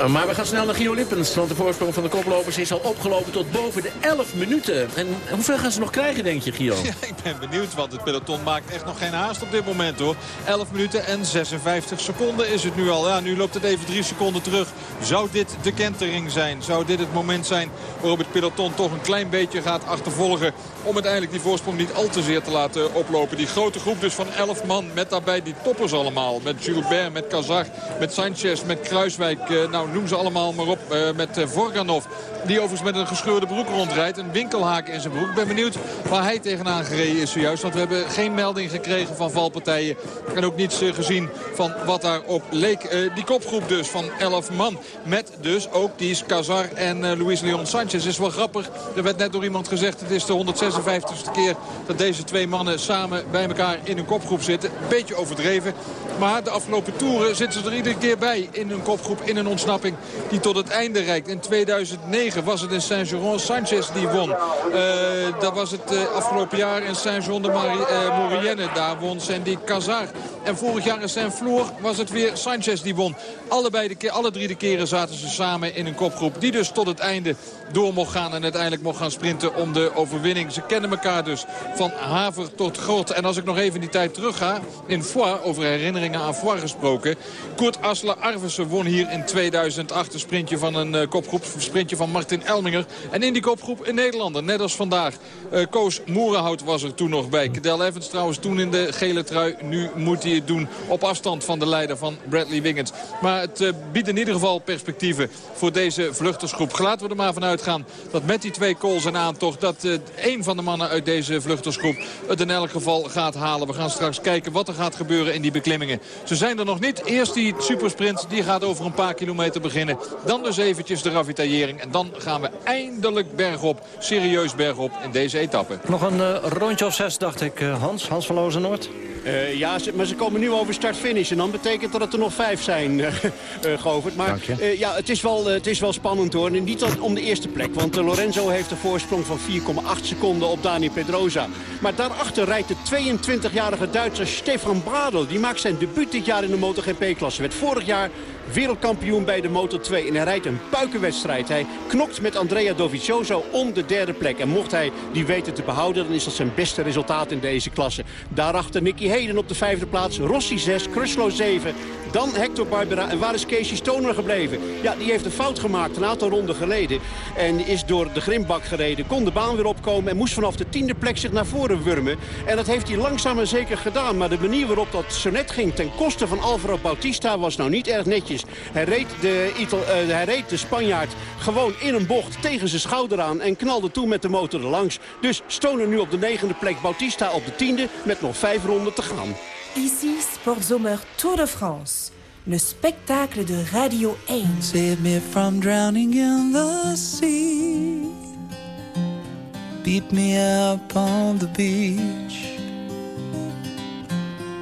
Uh, Maar we gaan snel naar Gio Lippens, want de voorsprong van de koplopers is al opgelopen tot boven de 11 minuten. En hoeveel gaan ze nog krijgen, denk je, Gio? Ja, ik ben benieuwd, want het peloton maakt echt nog geen haast op dit moment hoor. 11 minuten en 56 seconden is het nu al. Ja, nu loopt het even 3 seconden terug. Zou dit de kentering zijn? Zou dit het moment zijn waarop het peloton toch een klein beetje gaat achtervolgen... om uiteindelijk die voorsprong niet al te zeer te laten oplopen. Die grote groep dus van 11 man met daarbij die toppers allemaal. Met Gilbert, met Kazar, met Sanchez, met Kruiswijk. eh, nou, noem ze allemaal maar op. eh, met eh, Vorganov, die overigens met een gescheurde broek rondrijdt. Een winkelhaak in zijn broek. Ik ben benieuwd waar hij tegenaan gereden is zojuist. Want we hebben geen melding gekregen van valpartijen. En ook niets gezien van wat daarop leek. Die kopgroep dus van 11 man. Met dus ook die Kazar en Luis Leon Sanchez. is wel grappig. Er werd net door iemand gezegd. Het is de 156ste keer dat deze twee mannen samen bij elkaar in een kopgroep zitten. Beetje overdreven. Maar de afgelopen toeren zitten ze er iedere keer bij. In een kopgroep, in een ontsnapping die tot het einde reikt. In 2009 was het in Saint-Jean Sanchez die won. Eh, dat was het eh, afgelopen jaar in Saint-Jean de Marie, eh, Maurienne. Daar won Sandy Cazar. En vorig jaar in Saint-Flour was het weer Sanchez die won. Allebei de alle drie de keren zaten ze samen in een kopgroep. Die dus tot het einde door mocht gaan. En uiteindelijk mocht gaan sprinten om de overwinning. Ze kennen elkaar dus van haver tot grot. En als ik nog even die tijd terug ga. In Foix, over herinneringen aan gesproken. Kurt Asle Arvissen won hier in 2008 een sprintje van een eh, kopgroep. Een sprintje van Martin Elminger. En in die kopgroep een Nederlander, net als vandaag. Eh, Koos Moerenhout was er toen nog bij. Cadel Evans trouwens toen in de gele trui. Nu moet hij het doen op afstand van de leider van Bradley Wiggins. Maar het eh, biedt in ieder geval perspectieven voor deze vluchtersgroep. Laten we er maar vanuit gaan dat met die twee calls en aantocht... dat één van de mannen uit deze vluchtersgroep het in elk geval gaat halen. We gaan straks kijken wat er gaat gebeuren in die beklimmingen. Ze zijn er nog niet. Eerst die supersprint, die gaat over een paar kilometer beginnen. Dan dus eventjes de ravitaillering. En dan gaan we eindelijk bergop, serieus bergop in deze etappe. Nog een eh, rondje of zes, dacht ik, eh, Hans. Hans van Lozenoord. Eh, ja, ze- maar ze komen nu over start-finish. En dan betekent dat het er nog vijf zijn, eh, Govert. Maar ja, het is, wel, het is wel spannend hoor. En niet om de eerste plek. Want Lorenzo heeft een voorsprong van 4,8 seconden op Dani Pedrosa. Maar daarachter rijdt de 22-jarige Duitser Stefan Bradl. Die maakt zijn debuut dit jaar in de MotoGP-klasse. Werd vorig jaar wereldkampioen bij de Moto 2. En hij rijdt een puikenwedstrijd. Hij knokt met Andrea Dovizioso om de derde plek. En mocht hij die weten te behouden, dan is dat zijn beste resultaat in deze klasse. Daarachter Nicky Heden op de vijfde plaats. Rossi 6, Crutchlow 7. Dan Hector Barbera. En waar is Casey Stoner gebleven? Ja, die heeft een fout gemaakt een aantal ronden geleden. En is door de grimbak gereden. Kon de baan weer opkomen en moest vanaf de tiende plek zich naar voren wurmen. En dat heeft hij langzaam en zeker gedaan. Maar de manier waarop dat zo net ging ten koste van Alvaro Bautista was nou niet erg netjes. Hij reed de, Ital, uh, hij reed de Spanjaard gewoon in een bocht tegen zijn schouder aan. En knalde toe met de motor erlangs. Dus Stoner nu op de negende plek. Bautista op de tiende met nog vijf ronden te gaan. Ici Sportzomer Tour de France. Le spectacle de Radio 1. Save me from drowning in the sea. Beat me up on the beach.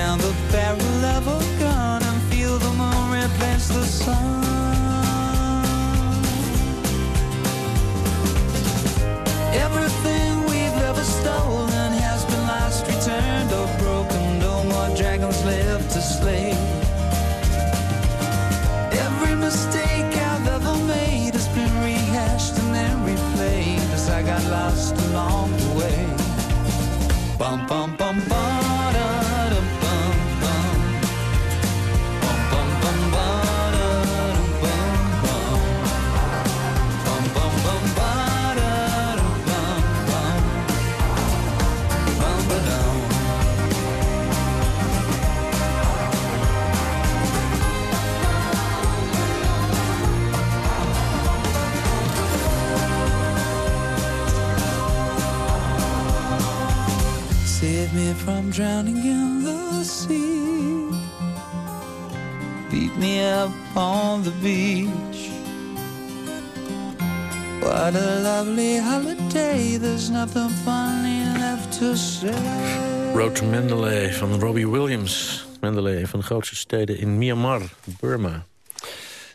Down the barrel of a gun and feel the moon replace the sun. Drowning in the sea. Beat me up on the beach. What a lovely holiday. There's nothing funny left to say. Road to Mandalay van Robbie Williams. Mandalay, van de grootste steden in Myanmar, Burma.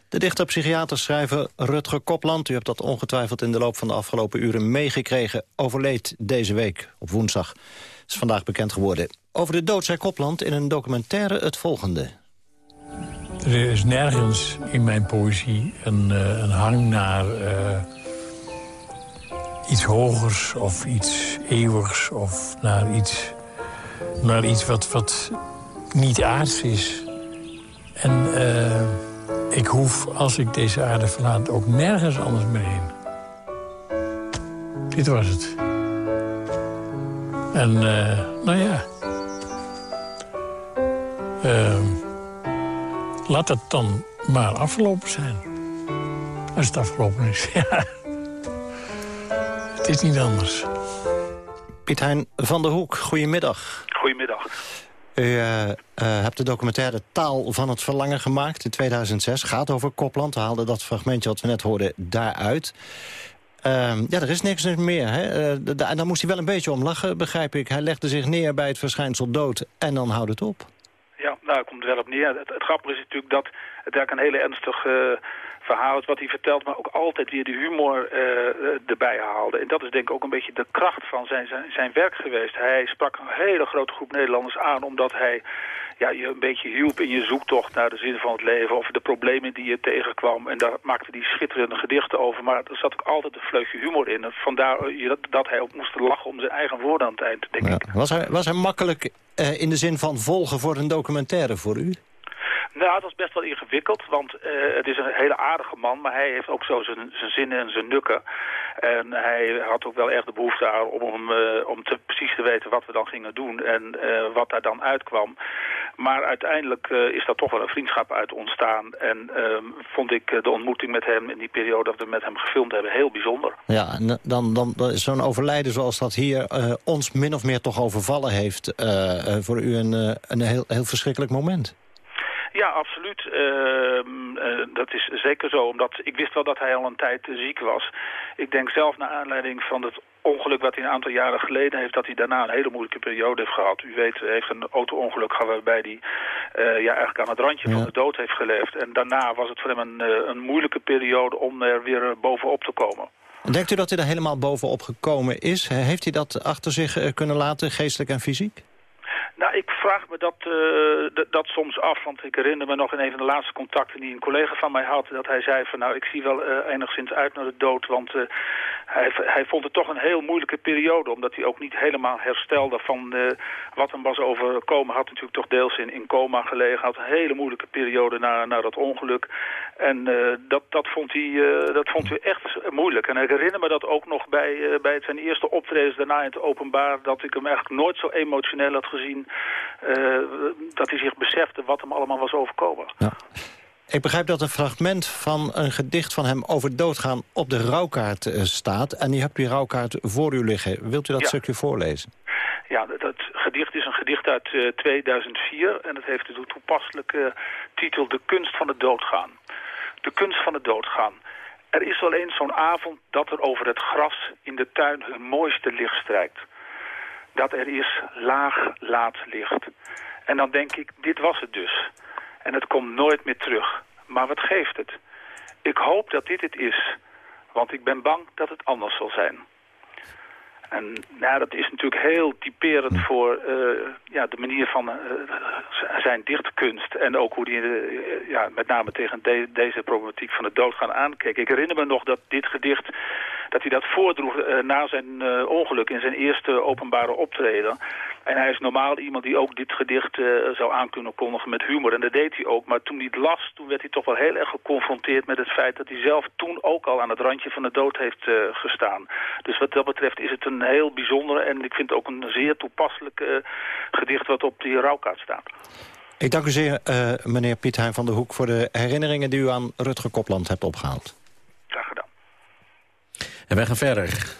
De dichter-psychiater schrijver Rutger Kopland... u hebt dat ongetwijfeld in de loop van de afgelopen uren meegekregen... overleed deze week op woensdag. Is vandaag bekend geworden. Over de dood zei Kopland in een documentaire het volgende. Er is nergens in mijn poëzie een, eh, een hang naar eh, iets hogers of iets eeuwigs... of naar iets, naar iets wat, wat niet aards is. En eh, ik hoef, als ik deze aarde verlaat, ook nergens anders meer heen. Dit was het. En, eh, nou ja... Ehm, laat het dan maar afgelopen zijn. Als het afgelopen is, ja. Het is niet anders. Piet Hein van der Hoek, goedemiddag. Goedemiddag. U eh, eh, hebt de documentaire Taal van het Verlangen gemaakt in 2006. Gaat over Kopland. We haalden dat fragmentje wat we net hoorden daaruit. Ehm, ja, er is niks meer. Hè? Eh, en daar moest hij wel een beetje om lachen, begrijp ik. Hij legde zich neer bij het verschijnsel dood en dan houdt het op. Ja, nou, komt er wel op neer. Het, grappige is natuurlijk dat het eigenlijk een hele ernstig eh, verhaal is wat hij vertelt, maar ook altijd weer de humor eh, erbij haalde. En dat is denk ik ook een beetje de kracht van zijn, zijn werk geweest. Hij sprak een hele grote groep Nederlanders aan, omdat hij ja, je een beetje hielp in je zoektocht naar de zin van het leven of de problemen die je tegenkwam. En daar maakte hij schitterende gedichten over, maar er zat ook altijd een vleugje humor in. Vandaar eh, dat, hij ook moest lachen om zijn eigen woorden aan het eind, denk ik. Ja. Was, hij, was hij makkelijk eh, in de zin van volgen voor een documentaire voor u? Nou, het was best wel ingewikkeld, want eh, het is een hele aardige man, maar hij heeft ook zo zijn, zinnen en zijn nukken. En hij had ook wel echt de behoefte aan om, om, eh, te, precies te weten wat we dan gingen doen en eh, wat daar dan uitkwam. Maar uiteindelijk is daar toch wel een vriendschap uit ontstaan. En ehm, vond ik de ontmoeting met hem in die periode dat we met hem gefilmd hebben heel bijzonder. Ja, en dan, dan, is zo'n overlijden zoals dat hier ons min of meer toch overvallen heeft... voor u een, een heel, heel verschrikkelijk moment. Ja, absoluut. Ehm, eh, dat is zeker zo, omdat ik wist wel dat hij al een tijd ziek was. Ik denk zelf naar aanleiding van het ongeluk wat hij een aantal jaren geleden heeft... dat hij daarna een hele moeilijke periode heeft gehad. U weet, hij heeft een auto-ongeluk gehad waarbij hij eh, ja, eigenlijk aan het randje van de dood heeft geleefd. En daarna was het voor hem een, eh, een moeilijke periode om er weer bovenop te komen. Denkt u dat hij er helemaal bovenop gekomen is? Heeft hij dat achter zich kunnen laten, geestelijk en fysiek? Nou, ik vraag me dat, eh, dat soms af, want ik herinner me nog in een van de laatste contacten die een collega van mij had, dat hij zei van nou, ik zie wel eh, enigszins uit naar de dood, want eh, hij, hij vond het toch een heel moeilijke periode, omdat hij ook niet helemaal herstelde van eh, wat hem was overkomen. Had natuurlijk toch deels in, coma gelegen, had een hele moeilijke periode na, na dat ongeluk. En eh, dat, dat, vond hij, eh, dat vond hij echt moeilijk. En ik herinner me dat ook nog bij, bij zijn eerste optredens daarna in het openbaar, dat ik hem eigenlijk nooit zo emotioneel had gezien, dat hij zich besefte wat hem allemaal was overkomen. Ik begrijp dat een fragment van een gedicht van hem over doodgaan op de rouwkaart eh, staat. En u hebt die rouwkaart voor u liggen. Wilt u dat Ja. stukje voorlezen? Ja, dat, dat gedicht is een gedicht uit eh, 2004 en het heeft de toepasselijke titel De kunst van het doodgaan. De kunst van het doodgaan. Er is wel eens zo'n avond dat er over het gras in de tuin hun mooiste licht strijkt. Dat er is laag laat licht. En dan denk ik, dit was het dus. En het komt nooit meer terug. Maar wat geeft het? Ik hoop dat dit het is. Want ik ben bang dat het anders zal zijn. En nou, dat is natuurlijk heel typerend voor eh, ja, de manier van eh, zijn dichtkunst. En ook hoe hij ja, met name tegen de- deze problematiek van het doodgaan aankeek. Ik herinner me nog dat dit gedicht, dat hij dat voordroeg eh, na zijn eh, ongeluk in zijn eerste openbare optreden. En hij is normaal iemand die ook dit gedicht eh, zou aan kunnen kondigen met humor. En dat deed hij ook. Maar toen hij het las, toen werd hij toch wel heel erg geconfronteerd met het feit dat hij zelf toen ook al aan het randje van de dood heeft eh, gestaan. Dus wat dat betreft is het een heel bijzondere en ik vind het ook een zeer toepasselijk eh, gedicht wat op die rouwkaart staat. Ik dank u zeer, eh, meneer Piet Hein van der Hoek... voor de herinneringen die u aan Rutger Kopland hebt opgehaald. En wij gaan verder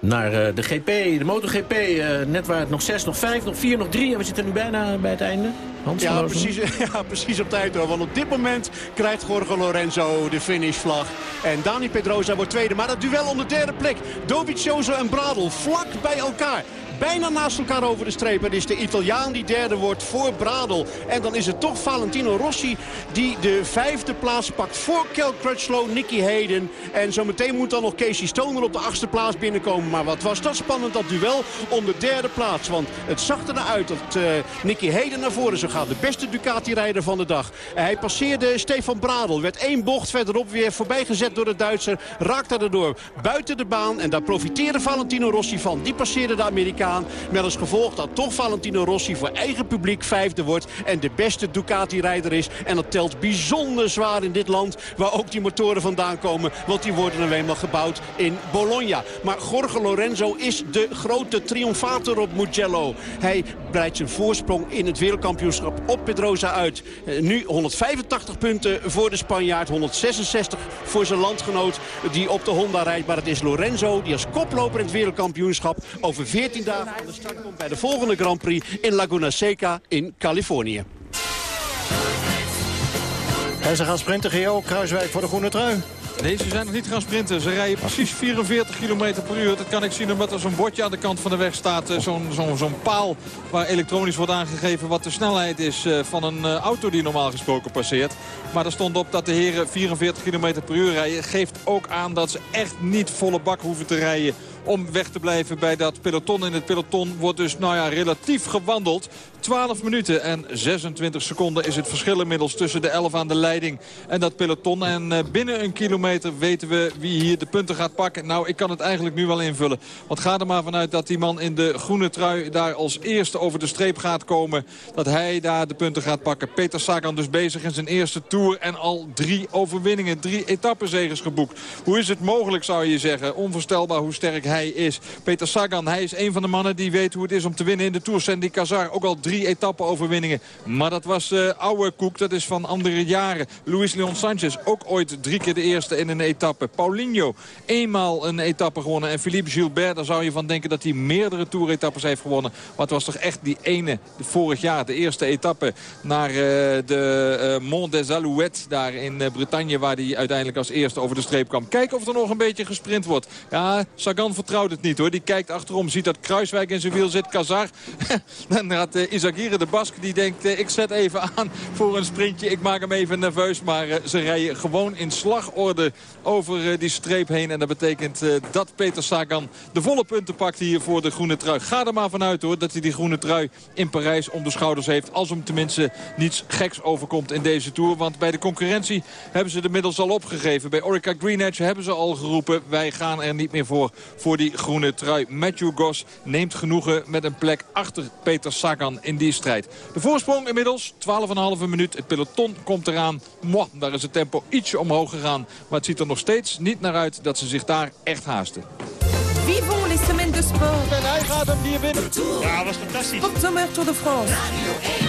naar eh, de GP, de MotoGP. eh net waar het nog 6, nog 5, nog 4, nog 3. En we zitten nu bijna bij het einde. Hans Ja precies, ja, precies op tijd hoor. Want op dit moment krijgt Jorge Lorenzo de finishvlag. En Dani Pedrosa wordt tweede. Maar dat duel om de derde plek. Dovizioso en Bradel vlak bij elkaar. Bijna naast elkaar over de streep. Het is de Italiaan die derde wordt voor Bradel. En dan is het toch Valentino Rossi die de vijfde plaats pakt voor Kel Crutchlow, Nicky Hayden. En zometeen moet dan nog Casey Stoner op de achtste plaats binnenkomen. Maar wat was dat spannend, dat duel om de derde plaats. Want het zag er naar uit dat eh, Nicky Hayden naar voren zou gaan. De beste Ducati-rijder van de dag. Hij passeerde Stefan Bradel. Werd één bocht verderop weer voorbijgezet door de Duitser. Raakte erdoor buiten de baan. En daar profiteerde Valentino Rossi van. Die passeerde de Amerikaan. Met als gevolg dat toch Valentino Rossi voor eigen publiek vijfde wordt. En de beste Ducati-rijder is. En dat telt bijzonder zwaar in dit land. Waar ook die motoren vandaan komen. Want die worden nou eenmaal gebouwd in Bologna. Maar Jorge Lorenzo is de grote triomfator op Mugello. Hij breidt zijn voorsprong in het wereldkampioenschap op Pedrosa uit. Eh, Nu 185 punten voor de Spanjaard. 166 voor zijn landgenoot die op de Honda rijdt. Maar het is Lorenzo die als koploper in het wereldkampioenschap over 14 dagen de start komt bij de volgende Grand Prix in Laguna Seca in Californië. En ze gaan sprinten, Geo. Kruiswijk voor de groene trui. Nee, ze zijn nog niet gaan sprinten. Ze rijden precies 44 km per uur. Dat kan ik zien omdat er zo'n bordje aan de kant van de weg staat. Eh, Zo'n zo'n zo'n paal waar elektronisch wordt aangegeven wat de snelheid is eh, van een eh, auto die normaal gesproken passeert. Maar er stond op dat de heren 44 km per uur rijden. Geeft ook aan dat ze echt niet volle bak hoeven te rijden om weg te blijven bij dat peloton. In het peloton wordt dus nou ja, relatief gewandeld. 12 minuten en 26 seconden is het verschil inmiddels tussen de 11 aan de leiding en dat peloton. En eh, binnen een kilometer weten we wie hier de punten gaat pakken. Nou, ik kan het eigenlijk nu wel invullen. Want ga er maar vanuit dat die man in de groene trui daar als eerste over de streep gaat komen. Dat hij daar de punten gaat pakken. Peter Sagan dus bezig in zijn eerste Tour en al drie overwinningen, drie etappenzegers geboekt. Hoe is het mogelijk zou je zeggen? Onvoorstelbaar hoe sterk hij is. Peter Sagan, hij is een van de mannen die weet hoe het is om te winnen in de Tour. Sandy Cazar ook al drie etappe-overwinningen. Maar dat was uh, oude koek, dat is van andere jaren. Luis Leon Sanchez, ook ooit drie keer de eerste in een etappe. Paulinho, eenmaal een etappe gewonnen. En Philippe Gilbert, daar zou je van denken dat hij meerdere Tour-etappes heeft gewonnen. Maar was toch echt die ene, vorig jaar, de eerste etappe naar uh, de uh, Mont des Alouettes. Daar in Bretagne, waar hij uiteindelijk als eerste over de streep kwam. Kijken of er nog een beetje gesprint wordt. Ja, Sagan vertrouwt het niet hoor. Die kijkt achterom, ziet dat Kruiswijk in zijn wiel zit. Kazar, dan gaat uh, de Bask, die denkt uh, ik zet even aan voor een sprintje. Ik maak hem even nerveus, maar uh, ze rijden gewoon in slagorde over die streep heen. En dat betekent dat Peter Sagan de volle punten pakt hier voor de groene trui. Ga er maar vanuit hoor, dat hij die groene trui in Parijs om de schouders heeft. Als hem tenminste niets geks overkomt in deze Tour. Want bij de concurrentie hebben ze de middels al opgegeven. Bij Orica Green Edge hebben ze al geroepen, wij gaan er niet meer voor, voor die groene trui. Matthew Goss neemt genoegen met een plek achter Peter Sagan in die strijd. De voorsprong inmiddels, 12,5 minuut. Het peloton komt eraan. Mwah, daar is het tempo ietsje omhoog gegaan. Maar het ziet er nog steeds niet naar uit dat ze zich daar echt haasten. Vivons les semaines de sport. En hij gaat hem hier winnen. Ja, was fantastisch. Tour de France.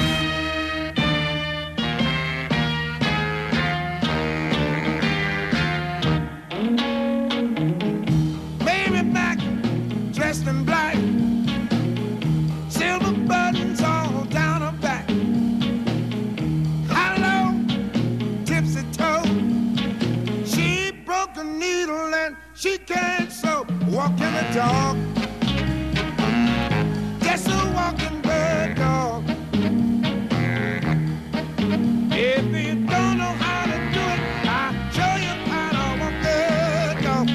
Walking the dog. Just a walking bird dog. If you don't know how to do it, I'll show you how to walk the dog.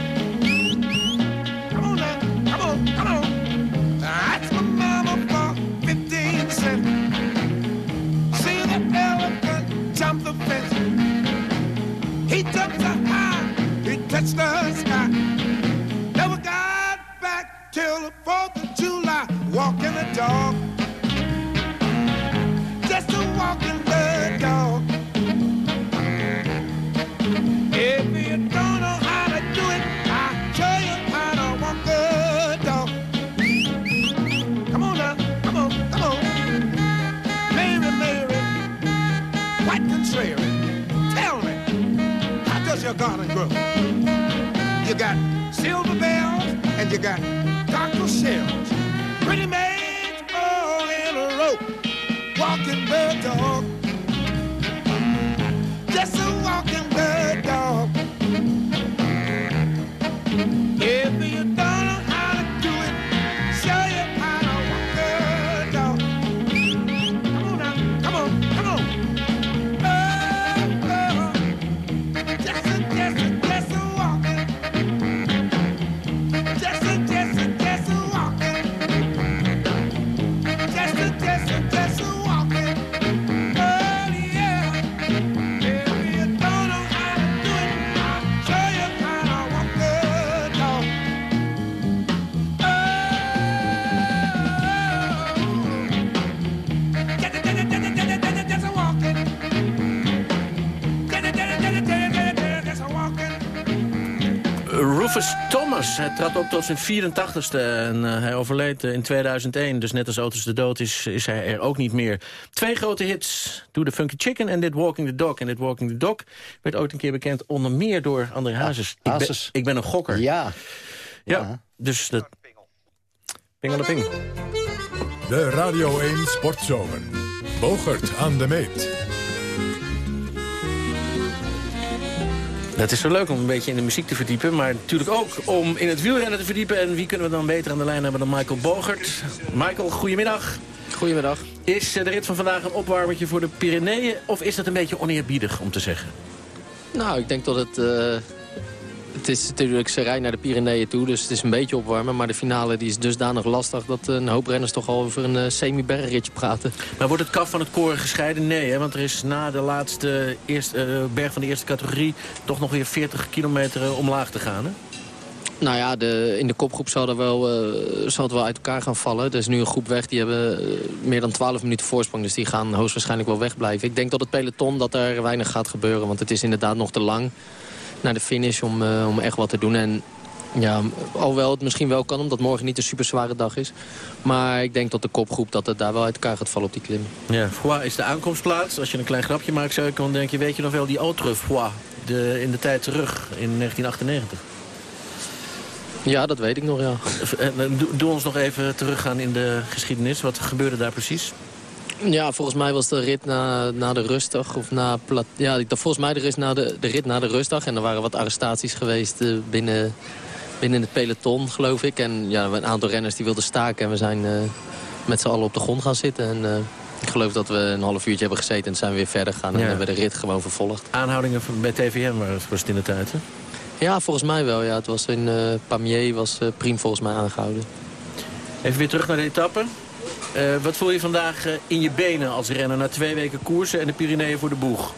Come on now, come on, come on. That's my mama for 15 cents. See the elephant jump the fence. He jumped so high, he touched the you got Hij trad op tot zijn 84ste en eh, hij overleed eh, in 2001. Dus net als Otis de dood is, is hij er ook niet meer. Twee grote hits, Do the Funky Chicken en Dit Walking the Dog. En Dit Walking the Dog werd ooit een keer bekend onder meer door André Hazes. Ik, ben, Hazes. ik ben een gokker. Ja. Ja, dus dat... Pingeleping. De Radio 1 Sportzomer. Bogert aan de meet. Dat is zo leuk om een beetje in de muziek te verdiepen. Maar natuurlijk ook om in het wielrennen te verdiepen. En wie kunnen we dan beter aan de lijn hebben dan Michael Bogert. Michael, goedemiddag. Goedemiddag. Is eh, de rit van vandaag een opwarmertje voor de Pyreneeën? Of is dat een beetje oneerbiedig om te zeggen? Nou, ik denk dat het... eh, het is natuurlijk ze rijden naar de Pyreneeën toe, dus het is een beetje opwarmen. Maar de finale die is dusdanig lastig dat een hoop renners toch al over een eh, semi-bergritje praten. Maar wordt het kaf van het koren gescheiden? Nee, hè? want er is na de laatste eerste, eh, berg van de eerste categorie... toch nog weer 40 kilometer eh, omlaag te gaan, hè? Nou ja, de, in de kopgroep zal, er wel, eh, zal het wel uit elkaar gaan vallen. Er is nu een groep weg, die hebben eh, meer dan 12 minuten voorsprong. Dus die gaan hoogstwaarschijnlijk wel wegblijven. Ik denk dat het peloton dat er weinig gaat gebeuren. Want het is inderdaad nog te lang naar de finish om, eh, om echt wat te doen. En ja, alhoewel het misschien wel kan, omdat morgen niet een super zware dag is. Maar ik denk dat de kopgroep dat het daar wel uit elkaar gaat vallen op die klim. Ja, Foix is de aankomstplaats. Als je een klein grapje maakt, zou ik dan denken... weet je nog wel die autre Foix de, in de tijd terug, in 1998? Ja, dat weet ik nog, ja. Eh, Doe, doe ons nog even teruggaan in de geschiedenis. Wat gebeurde daar precies? Ja, volgens mij was de rit na, na de rustdag. Of na plat, ja, volgens mij de, rit na de, de rit na de rustdag. En er waren wat arrestaties geweest eh, binnen, binnen het peloton, geloof ik. En ja, een aantal renners die wilden staken. En we zijn eh, met z'n allen op de grond gaan zitten. En eh, ik geloof dat we een half uurtje hebben gezeten. En zijn we weer verder gegaan. En hebben we de rit gewoon vervolgd. Aanhoudingen bij TVM was het in de tijd, hè? Ja, volgens mij wel. Ja. Het was in Pamiers was Priem volgens mij aangehouden. Even weer terug naar de etappe. Eh, wat voel je vandaag eh, in je benen als renner na twee weken koersen en de Pyreneeën voor de boeg?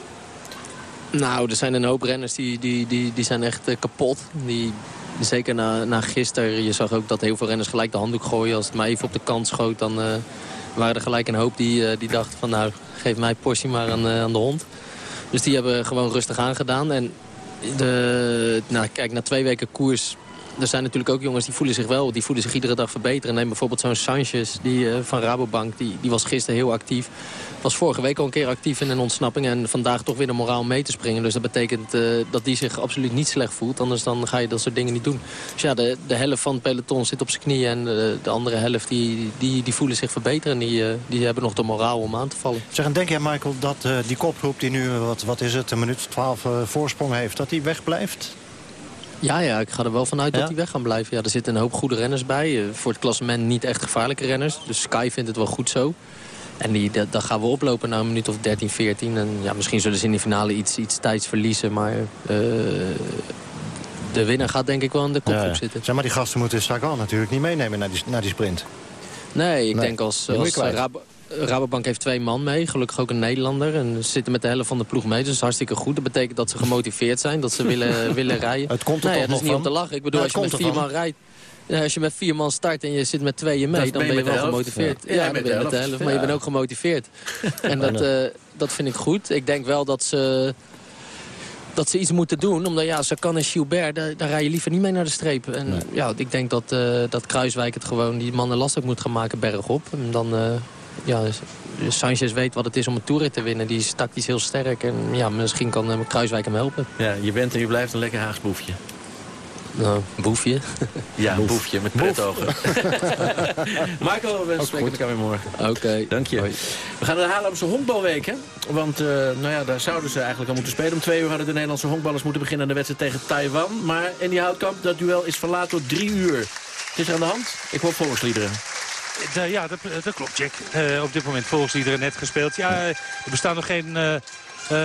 Nou, er zijn een hoop renners die, die, die, die zijn echt eh, kapot. Die, zeker na, na gisteren, je zag ook dat heel veel renners gelijk de handdoek gooien. Als het maar even op de kant schoot, dan waren er gelijk een hoop die, die dachten van... nou, geef mij portie maar aan, aan de hond. Dus die hebben gewoon rustig aangedaan. En de, nou, kijk, na twee weken koers... Er zijn natuurlijk ook jongens die voelen zich wel, die voelen zich iedere dag verbeteren. Neem bijvoorbeeld zo'n Sanchez die, eh, van Rabobank, die, die was gisteren heel actief. Was vorige week al een keer actief in een ontsnapping en vandaag toch weer de moraal mee te springen. Dus dat betekent eh, dat die zich absoluut niet slecht voelt. Anders dan ga je dat soort dingen niet doen. Dus ja, de, de helft van het peloton zit op zijn knieën en de, de andere helft die, die, die voelen zich verbeteren. En die, eh, die hebben nog de moraal om aan te vallen. Zeg, en denk jij, Michael, dat eh, die kopgroep die nu, wat, wat is het, een minuut 12 eh, voorsprong heeft... dat die wegblijft? Ja, ja, ik ga er wel vanuit Ja? dat die weg gaan blijven. Ja, er zitten een hoop goede renners bij. Eh, voor het klassement niet echt gevaarlijke renners. Dus Sky vindt het wel goed zo. En die, dat, dat gaan we oplopen na een minuut of 13, 14. En ja, misschien zullen ze in de finale iets, iets tijds verliezen. Maar eh, de winnaar gaat denk ik wel in de kopgroep Ja, ja. zitten. Zeg maar, die gasten moeten Sagan natuurlijk niet meenemen naar die, naar die sprint. Nee, ik Nee, denk als. Rabo- Rabobank heeft twee man mee. Gelukkig ook een Nederlander. En ze zitten met de helft van de ploeg mee. Dus dat is hartstikke goed. Dat betekent dat ze gemotiveerd zijn. Dat ze willen, willen rijden. Het komt er nee, toch dat is nog niet om van? te lachen. Ik bedoel, Ja, als je met vier man rijdt... Ja, als je met vier man start en je zit met tweeën mee, dan ben je wel gemotiveerd. Ja. Ja, Ja, dan ben je met de helft, maar je bent ook gemotiveerd. En dat, eh, dat vind ik goed. Ik denk wel dat ze, dat ze iets moeten doen. Omdat ja, Sakan en Gilbert, daar, daar rij je liever niet mee naar de streep. En ja, ik denk dat, eh, dat Kruiswijk het gewoon die mannen lastig moet gaan maken bergop. En dan, eh, ja, Sanchez weet wat het is om een toerit te winnen. Die is tactisch heel sterk. En ja, misschien kan eh, Kruiswijk hem helpen. Ja, je bent en je blijft een lekker Haags boefje. Nou, boefje. Ja, een boefje met pretogen. Michael, we spreken elkaar weer morgen. Oké. Dank je. We gaan naar de Haarlemse honkbalweek, hè? Want uh, nou ja, daar zouden ze eigenlijk al moeten spelen. Om twee uur hadden de Nederlandse honkballers moeten beginnen aan de wedstrijd tegen Taiwan. Maar in die houtkamp, dat duel is verlaat tot drie uur. Het is er aan de hand. Ik hoor volksliederen. Ja, dat, dat klopt, Jack. Uh, op dit moment volksliederen net gespeeld. Ja, er bestaan nog geen... Uh,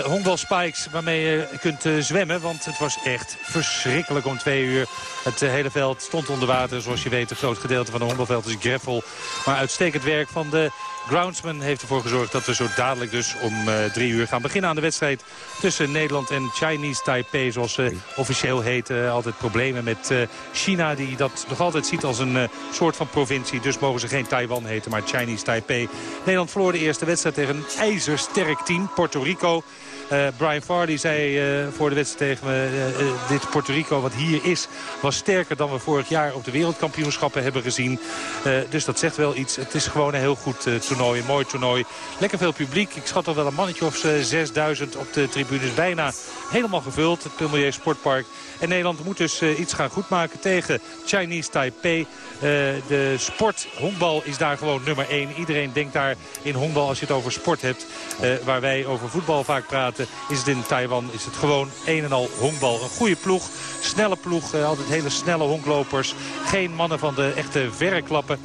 honkbalspikes waarmee je kunt zwemmen. Want het was echt verschrikkelijk om twee uur. Het hele veld stond onder water. Zoals je weet, een groot gedeelte van de honkbalveld is gravel. Maar uitstekend werk van de groundsman heeft ervoor gezorgd... dat we zo dadelijk dus om drie uur gaan beginnen aan de wedstrijd... tussen Nederland en Chinese Taipei, zoals ze officieel heet. altijd problemen met China, die dat nog altijd ziet als een soort van provincie. Dus mogen ze geen Taiwan heten, maar Chinese Taipei. Nederland verloor de eerste wedstrijd tegen een ijzersterk team, Puerto Rico... Uh, Brian Farley zei uh, voor de wedstrijd tegen me... Uh, dit Puerto Rico wat hier is, was sterker dan we vorig jaar op de wereldkampioenschappen hebben gezien. dus dat zegt wel iets. Het is gewoon een heel goed toernooi, een mooi toernooi. Lekker veel publiek. Ik schat al wel een mannetje of 6000 op de tribunes. Bijna helemaal gevuld, het Pulmelier Sportpark. En Nederland moet dus iets gaan goedmaken tegen Chinese Taipei. de sport, honkbal is daar gewoon nummer 1. Iedereen denkt daar in honkbal als je het over sport hebt. waar wij over voetbal vaak praten is het in Taiwan is het gewoon een en al honkbal. Een goede ploeg, snelle ploeg, eh, altijd hele snelle honklopers. Geen mannen van de echte verre klappen.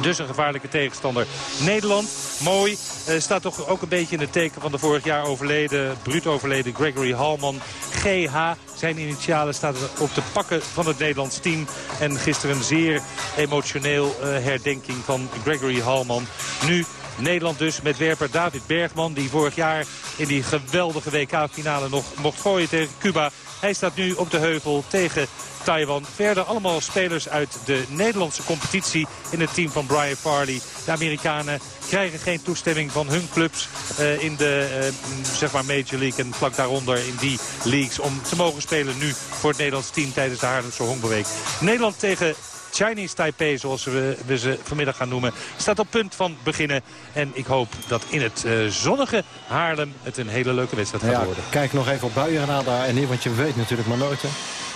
Dus een gevaarlijke tegenstander. Nederland, mooi. Uh, staat toch ook een beetje in het teken van de vorig jaar overleden, bruut overleden Gregory Halman. GH, zijn initialen staat op de pakken van het Nederlands team. En gisteren een zeer emotioneel uh, herdenking van Gregory Halman. Nu Nederland dus met werper David Bergman. Die vorig jaar in die geweldige WK-finale nog mocht gooien tegen Cuba. Hij staat nu op de heuvel tegen Taiwan. Verder allemaal spelers uit de Nederlandse competitie in het team van Brian Farley. De Amerikanen krijgen geen toestemming van hun clubs uh, in de uh, zeg maar Major League en vlak daaronder in die leagues om te mogen spelen nu voor het Nederlands team tijdens de Haarlemse Honkbeweek. Nederland tegen Chinese Taipei, zoals we, we, ze vanmiddag gaan noemen, staat op punt van beginnen. En ik hoop dat in het uh, zonnige Haarlem het een hele leuke wedstrijd gaat ja, worden. Kijk nog even op buienradar en hier, want je weet natuurlijk maar nooit. Hè?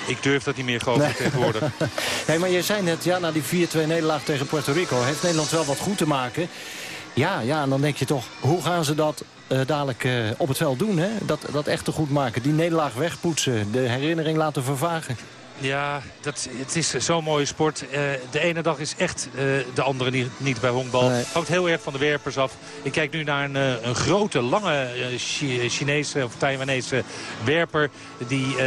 Ik durf dat niet meer geloof nee. tegenwoordig. hey, maar je zei net, ja, na die 4-2 nederlaag tegen Puerto Rico... heeft Nederland wel wat goed te maken. Ja, ja, en dan denk je toch, hoe gaan ze dat uh, dadelijk uh, op het veld doen? Hè? Dat, dat echt te goed maken, die nederlaag wegpoetsen, de herinnering laten vervagen. Ja, dat, het is zo'n mooie sport. Uh, de ene dag is echt uh, de andere niet, niet bij honkbal. Nee. Hangt heel erg van de werpers af. Ik kijk nu naar een, uh, een grote, lange Chinese of Taiwanese werper... die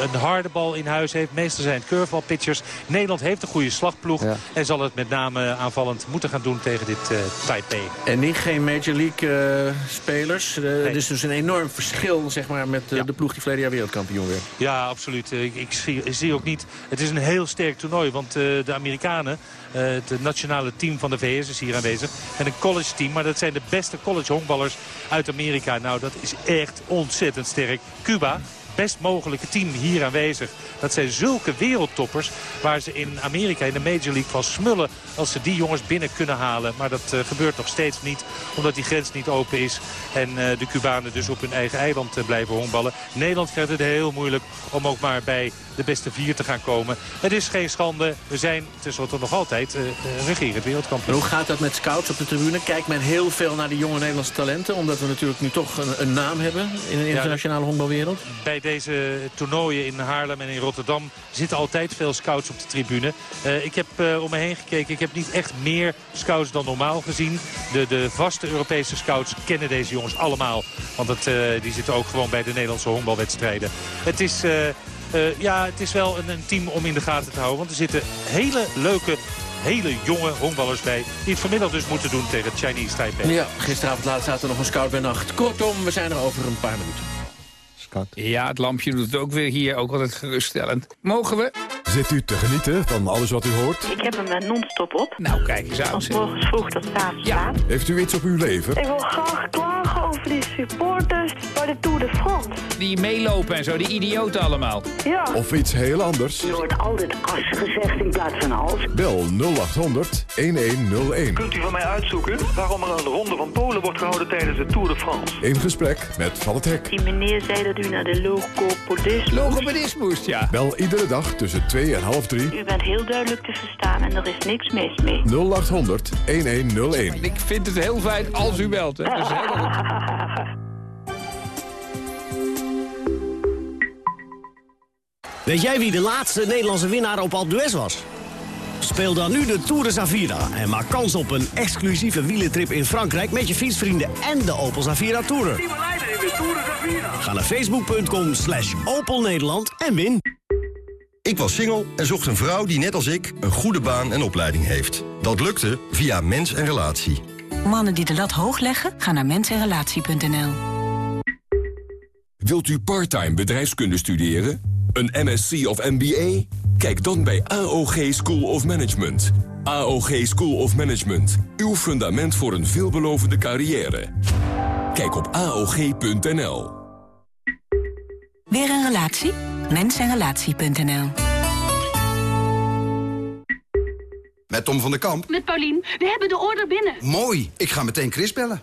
een harde bal in huis heeft. Meestal zijn het curveball pitchers. Nederland heeft een goede slagploeg. Ja. En zal het met name aanvallend moeten gaan doen tegen dit Taipei. En niet geen Major League spelers. Nee. Dus dus een enorm verschil zeg maar, met ja. de ploeg die verleden jaar wereldkampioen werd. Ja, absoluut. Ik, ik zie zie ook niet... Het is een heel sterk toernooi, want uh, de Amerikanen... Uh, het nationale team van de VS is hier aanwezig. En een college team, maar dat zijn de beste college honkballers uit Amerika. Nou, dat is echt ontzettend sterk. Cuba, best mogelijke team hier aanwezig. Dat zijn zulke wereldtoppers waar ze in Amerika in de Major League van smullen als ze die jongens binnen kunnen halen. Maar dat uh, gebeurt nog steeds niet omdat die grens niet open is. En uh, de Cubanen dus op hun eigen eiland uh, blijven honkballen. Nederland krijgt het heel moeilijk om ook maar bij de beste vier te gaan komen. Het is geen schande. We zijn tenslotte nog altijd regerend wereldkampioen. Hoe gaat dat met scouts op de tribune? Kijkt men heel veel naar die jonge Nederlandse talenten? Omdat we natuurlijk nu toch een, een naam hebben in de internationale ja, honkbalwereld? Bij deze toernooien in Haarlem en in Rotterdam zitten altijd veel scouts op de tribune. Uh, ik heb uh, om me heen gekeken. Ik heb niet echt meer scouts dan normaal gezien. De, de vaste Europese scouts kennen deze jongens allemaal. Want het, uh, die zitten ook gewoon bij de Nederlandse honkbalwedstrijden. Het is... Ja, het is wel een, een, team om in de gaten te houden. Want er zitten hele leuke, hele jonge honkballers bij. Die het vanmiddag dus moeten doen tegen Chinese Taipei. Ja, gisteravond laat zaten er nog een scout bij nacht. Kortom, we zijn er over een paar minuten. Ja, het lampje doet het ook weer hier. Ook altijd geruststellend. Mogen we? Zit u te genieten van alles wat u hoort? Ik heb hem non-stop op. Nou, kijk eens aan. Van morgens vroeg tot avonds ja. laat. Heeft u iets op uw leven? Ik wil graag klagen over die supporters bij de Tour de France. Die meelopen en zo, die idioten allemaal. Ja. Of iets heel anders? Er wordt altijd as gezegd in plaats van als. Bel 0800 1101. Kunt u van mij uitzoeken waarom er een ronde van Polen wordt gehouden tijdens de Tour de France? In gesprek met Van het Hek. Die meneer zei dat u naar de logopedist Logopedist moest, ja. Bel iedere dag tussen 2 en half 3. U bent heel duidelijk te verstaan en er is niks mis mee. 0800 1101. Ik vind het heel fijn als u belt. Hè. Is heel Weet jij wie de laatste Nederlandse winnaar op Alpe d'Huez was? Speel dan nu de Tour de Zavira en maak kans op een exclusieve wielentrip in Frankrijk... met je fietsvrienden en de Opel Zavira Tourer. Ga naar facebook.com slash Opel Nederland en win. Ik was single en zocht een vrouw die net als ik een goede baan en opleiding heeft. Dat lukte via Mens en Relatie. Mannen die de lat hoog leggen, gaan naar mensenrelatie.nl. Wilt u parttime bedrijfskunde studeren? Een MSc of MBA? Kijk dan bij AOG School of Management. AOG School of Management. Uw fundament voor een veelbelovende carrière. Kijk op AOG.nl. Weer een relatie? Mensenrelatie.nl Met Tom van der Kamp. Met Paulien. We hebben de order binnen. Mooi. Ik ga meteen Chris bellen.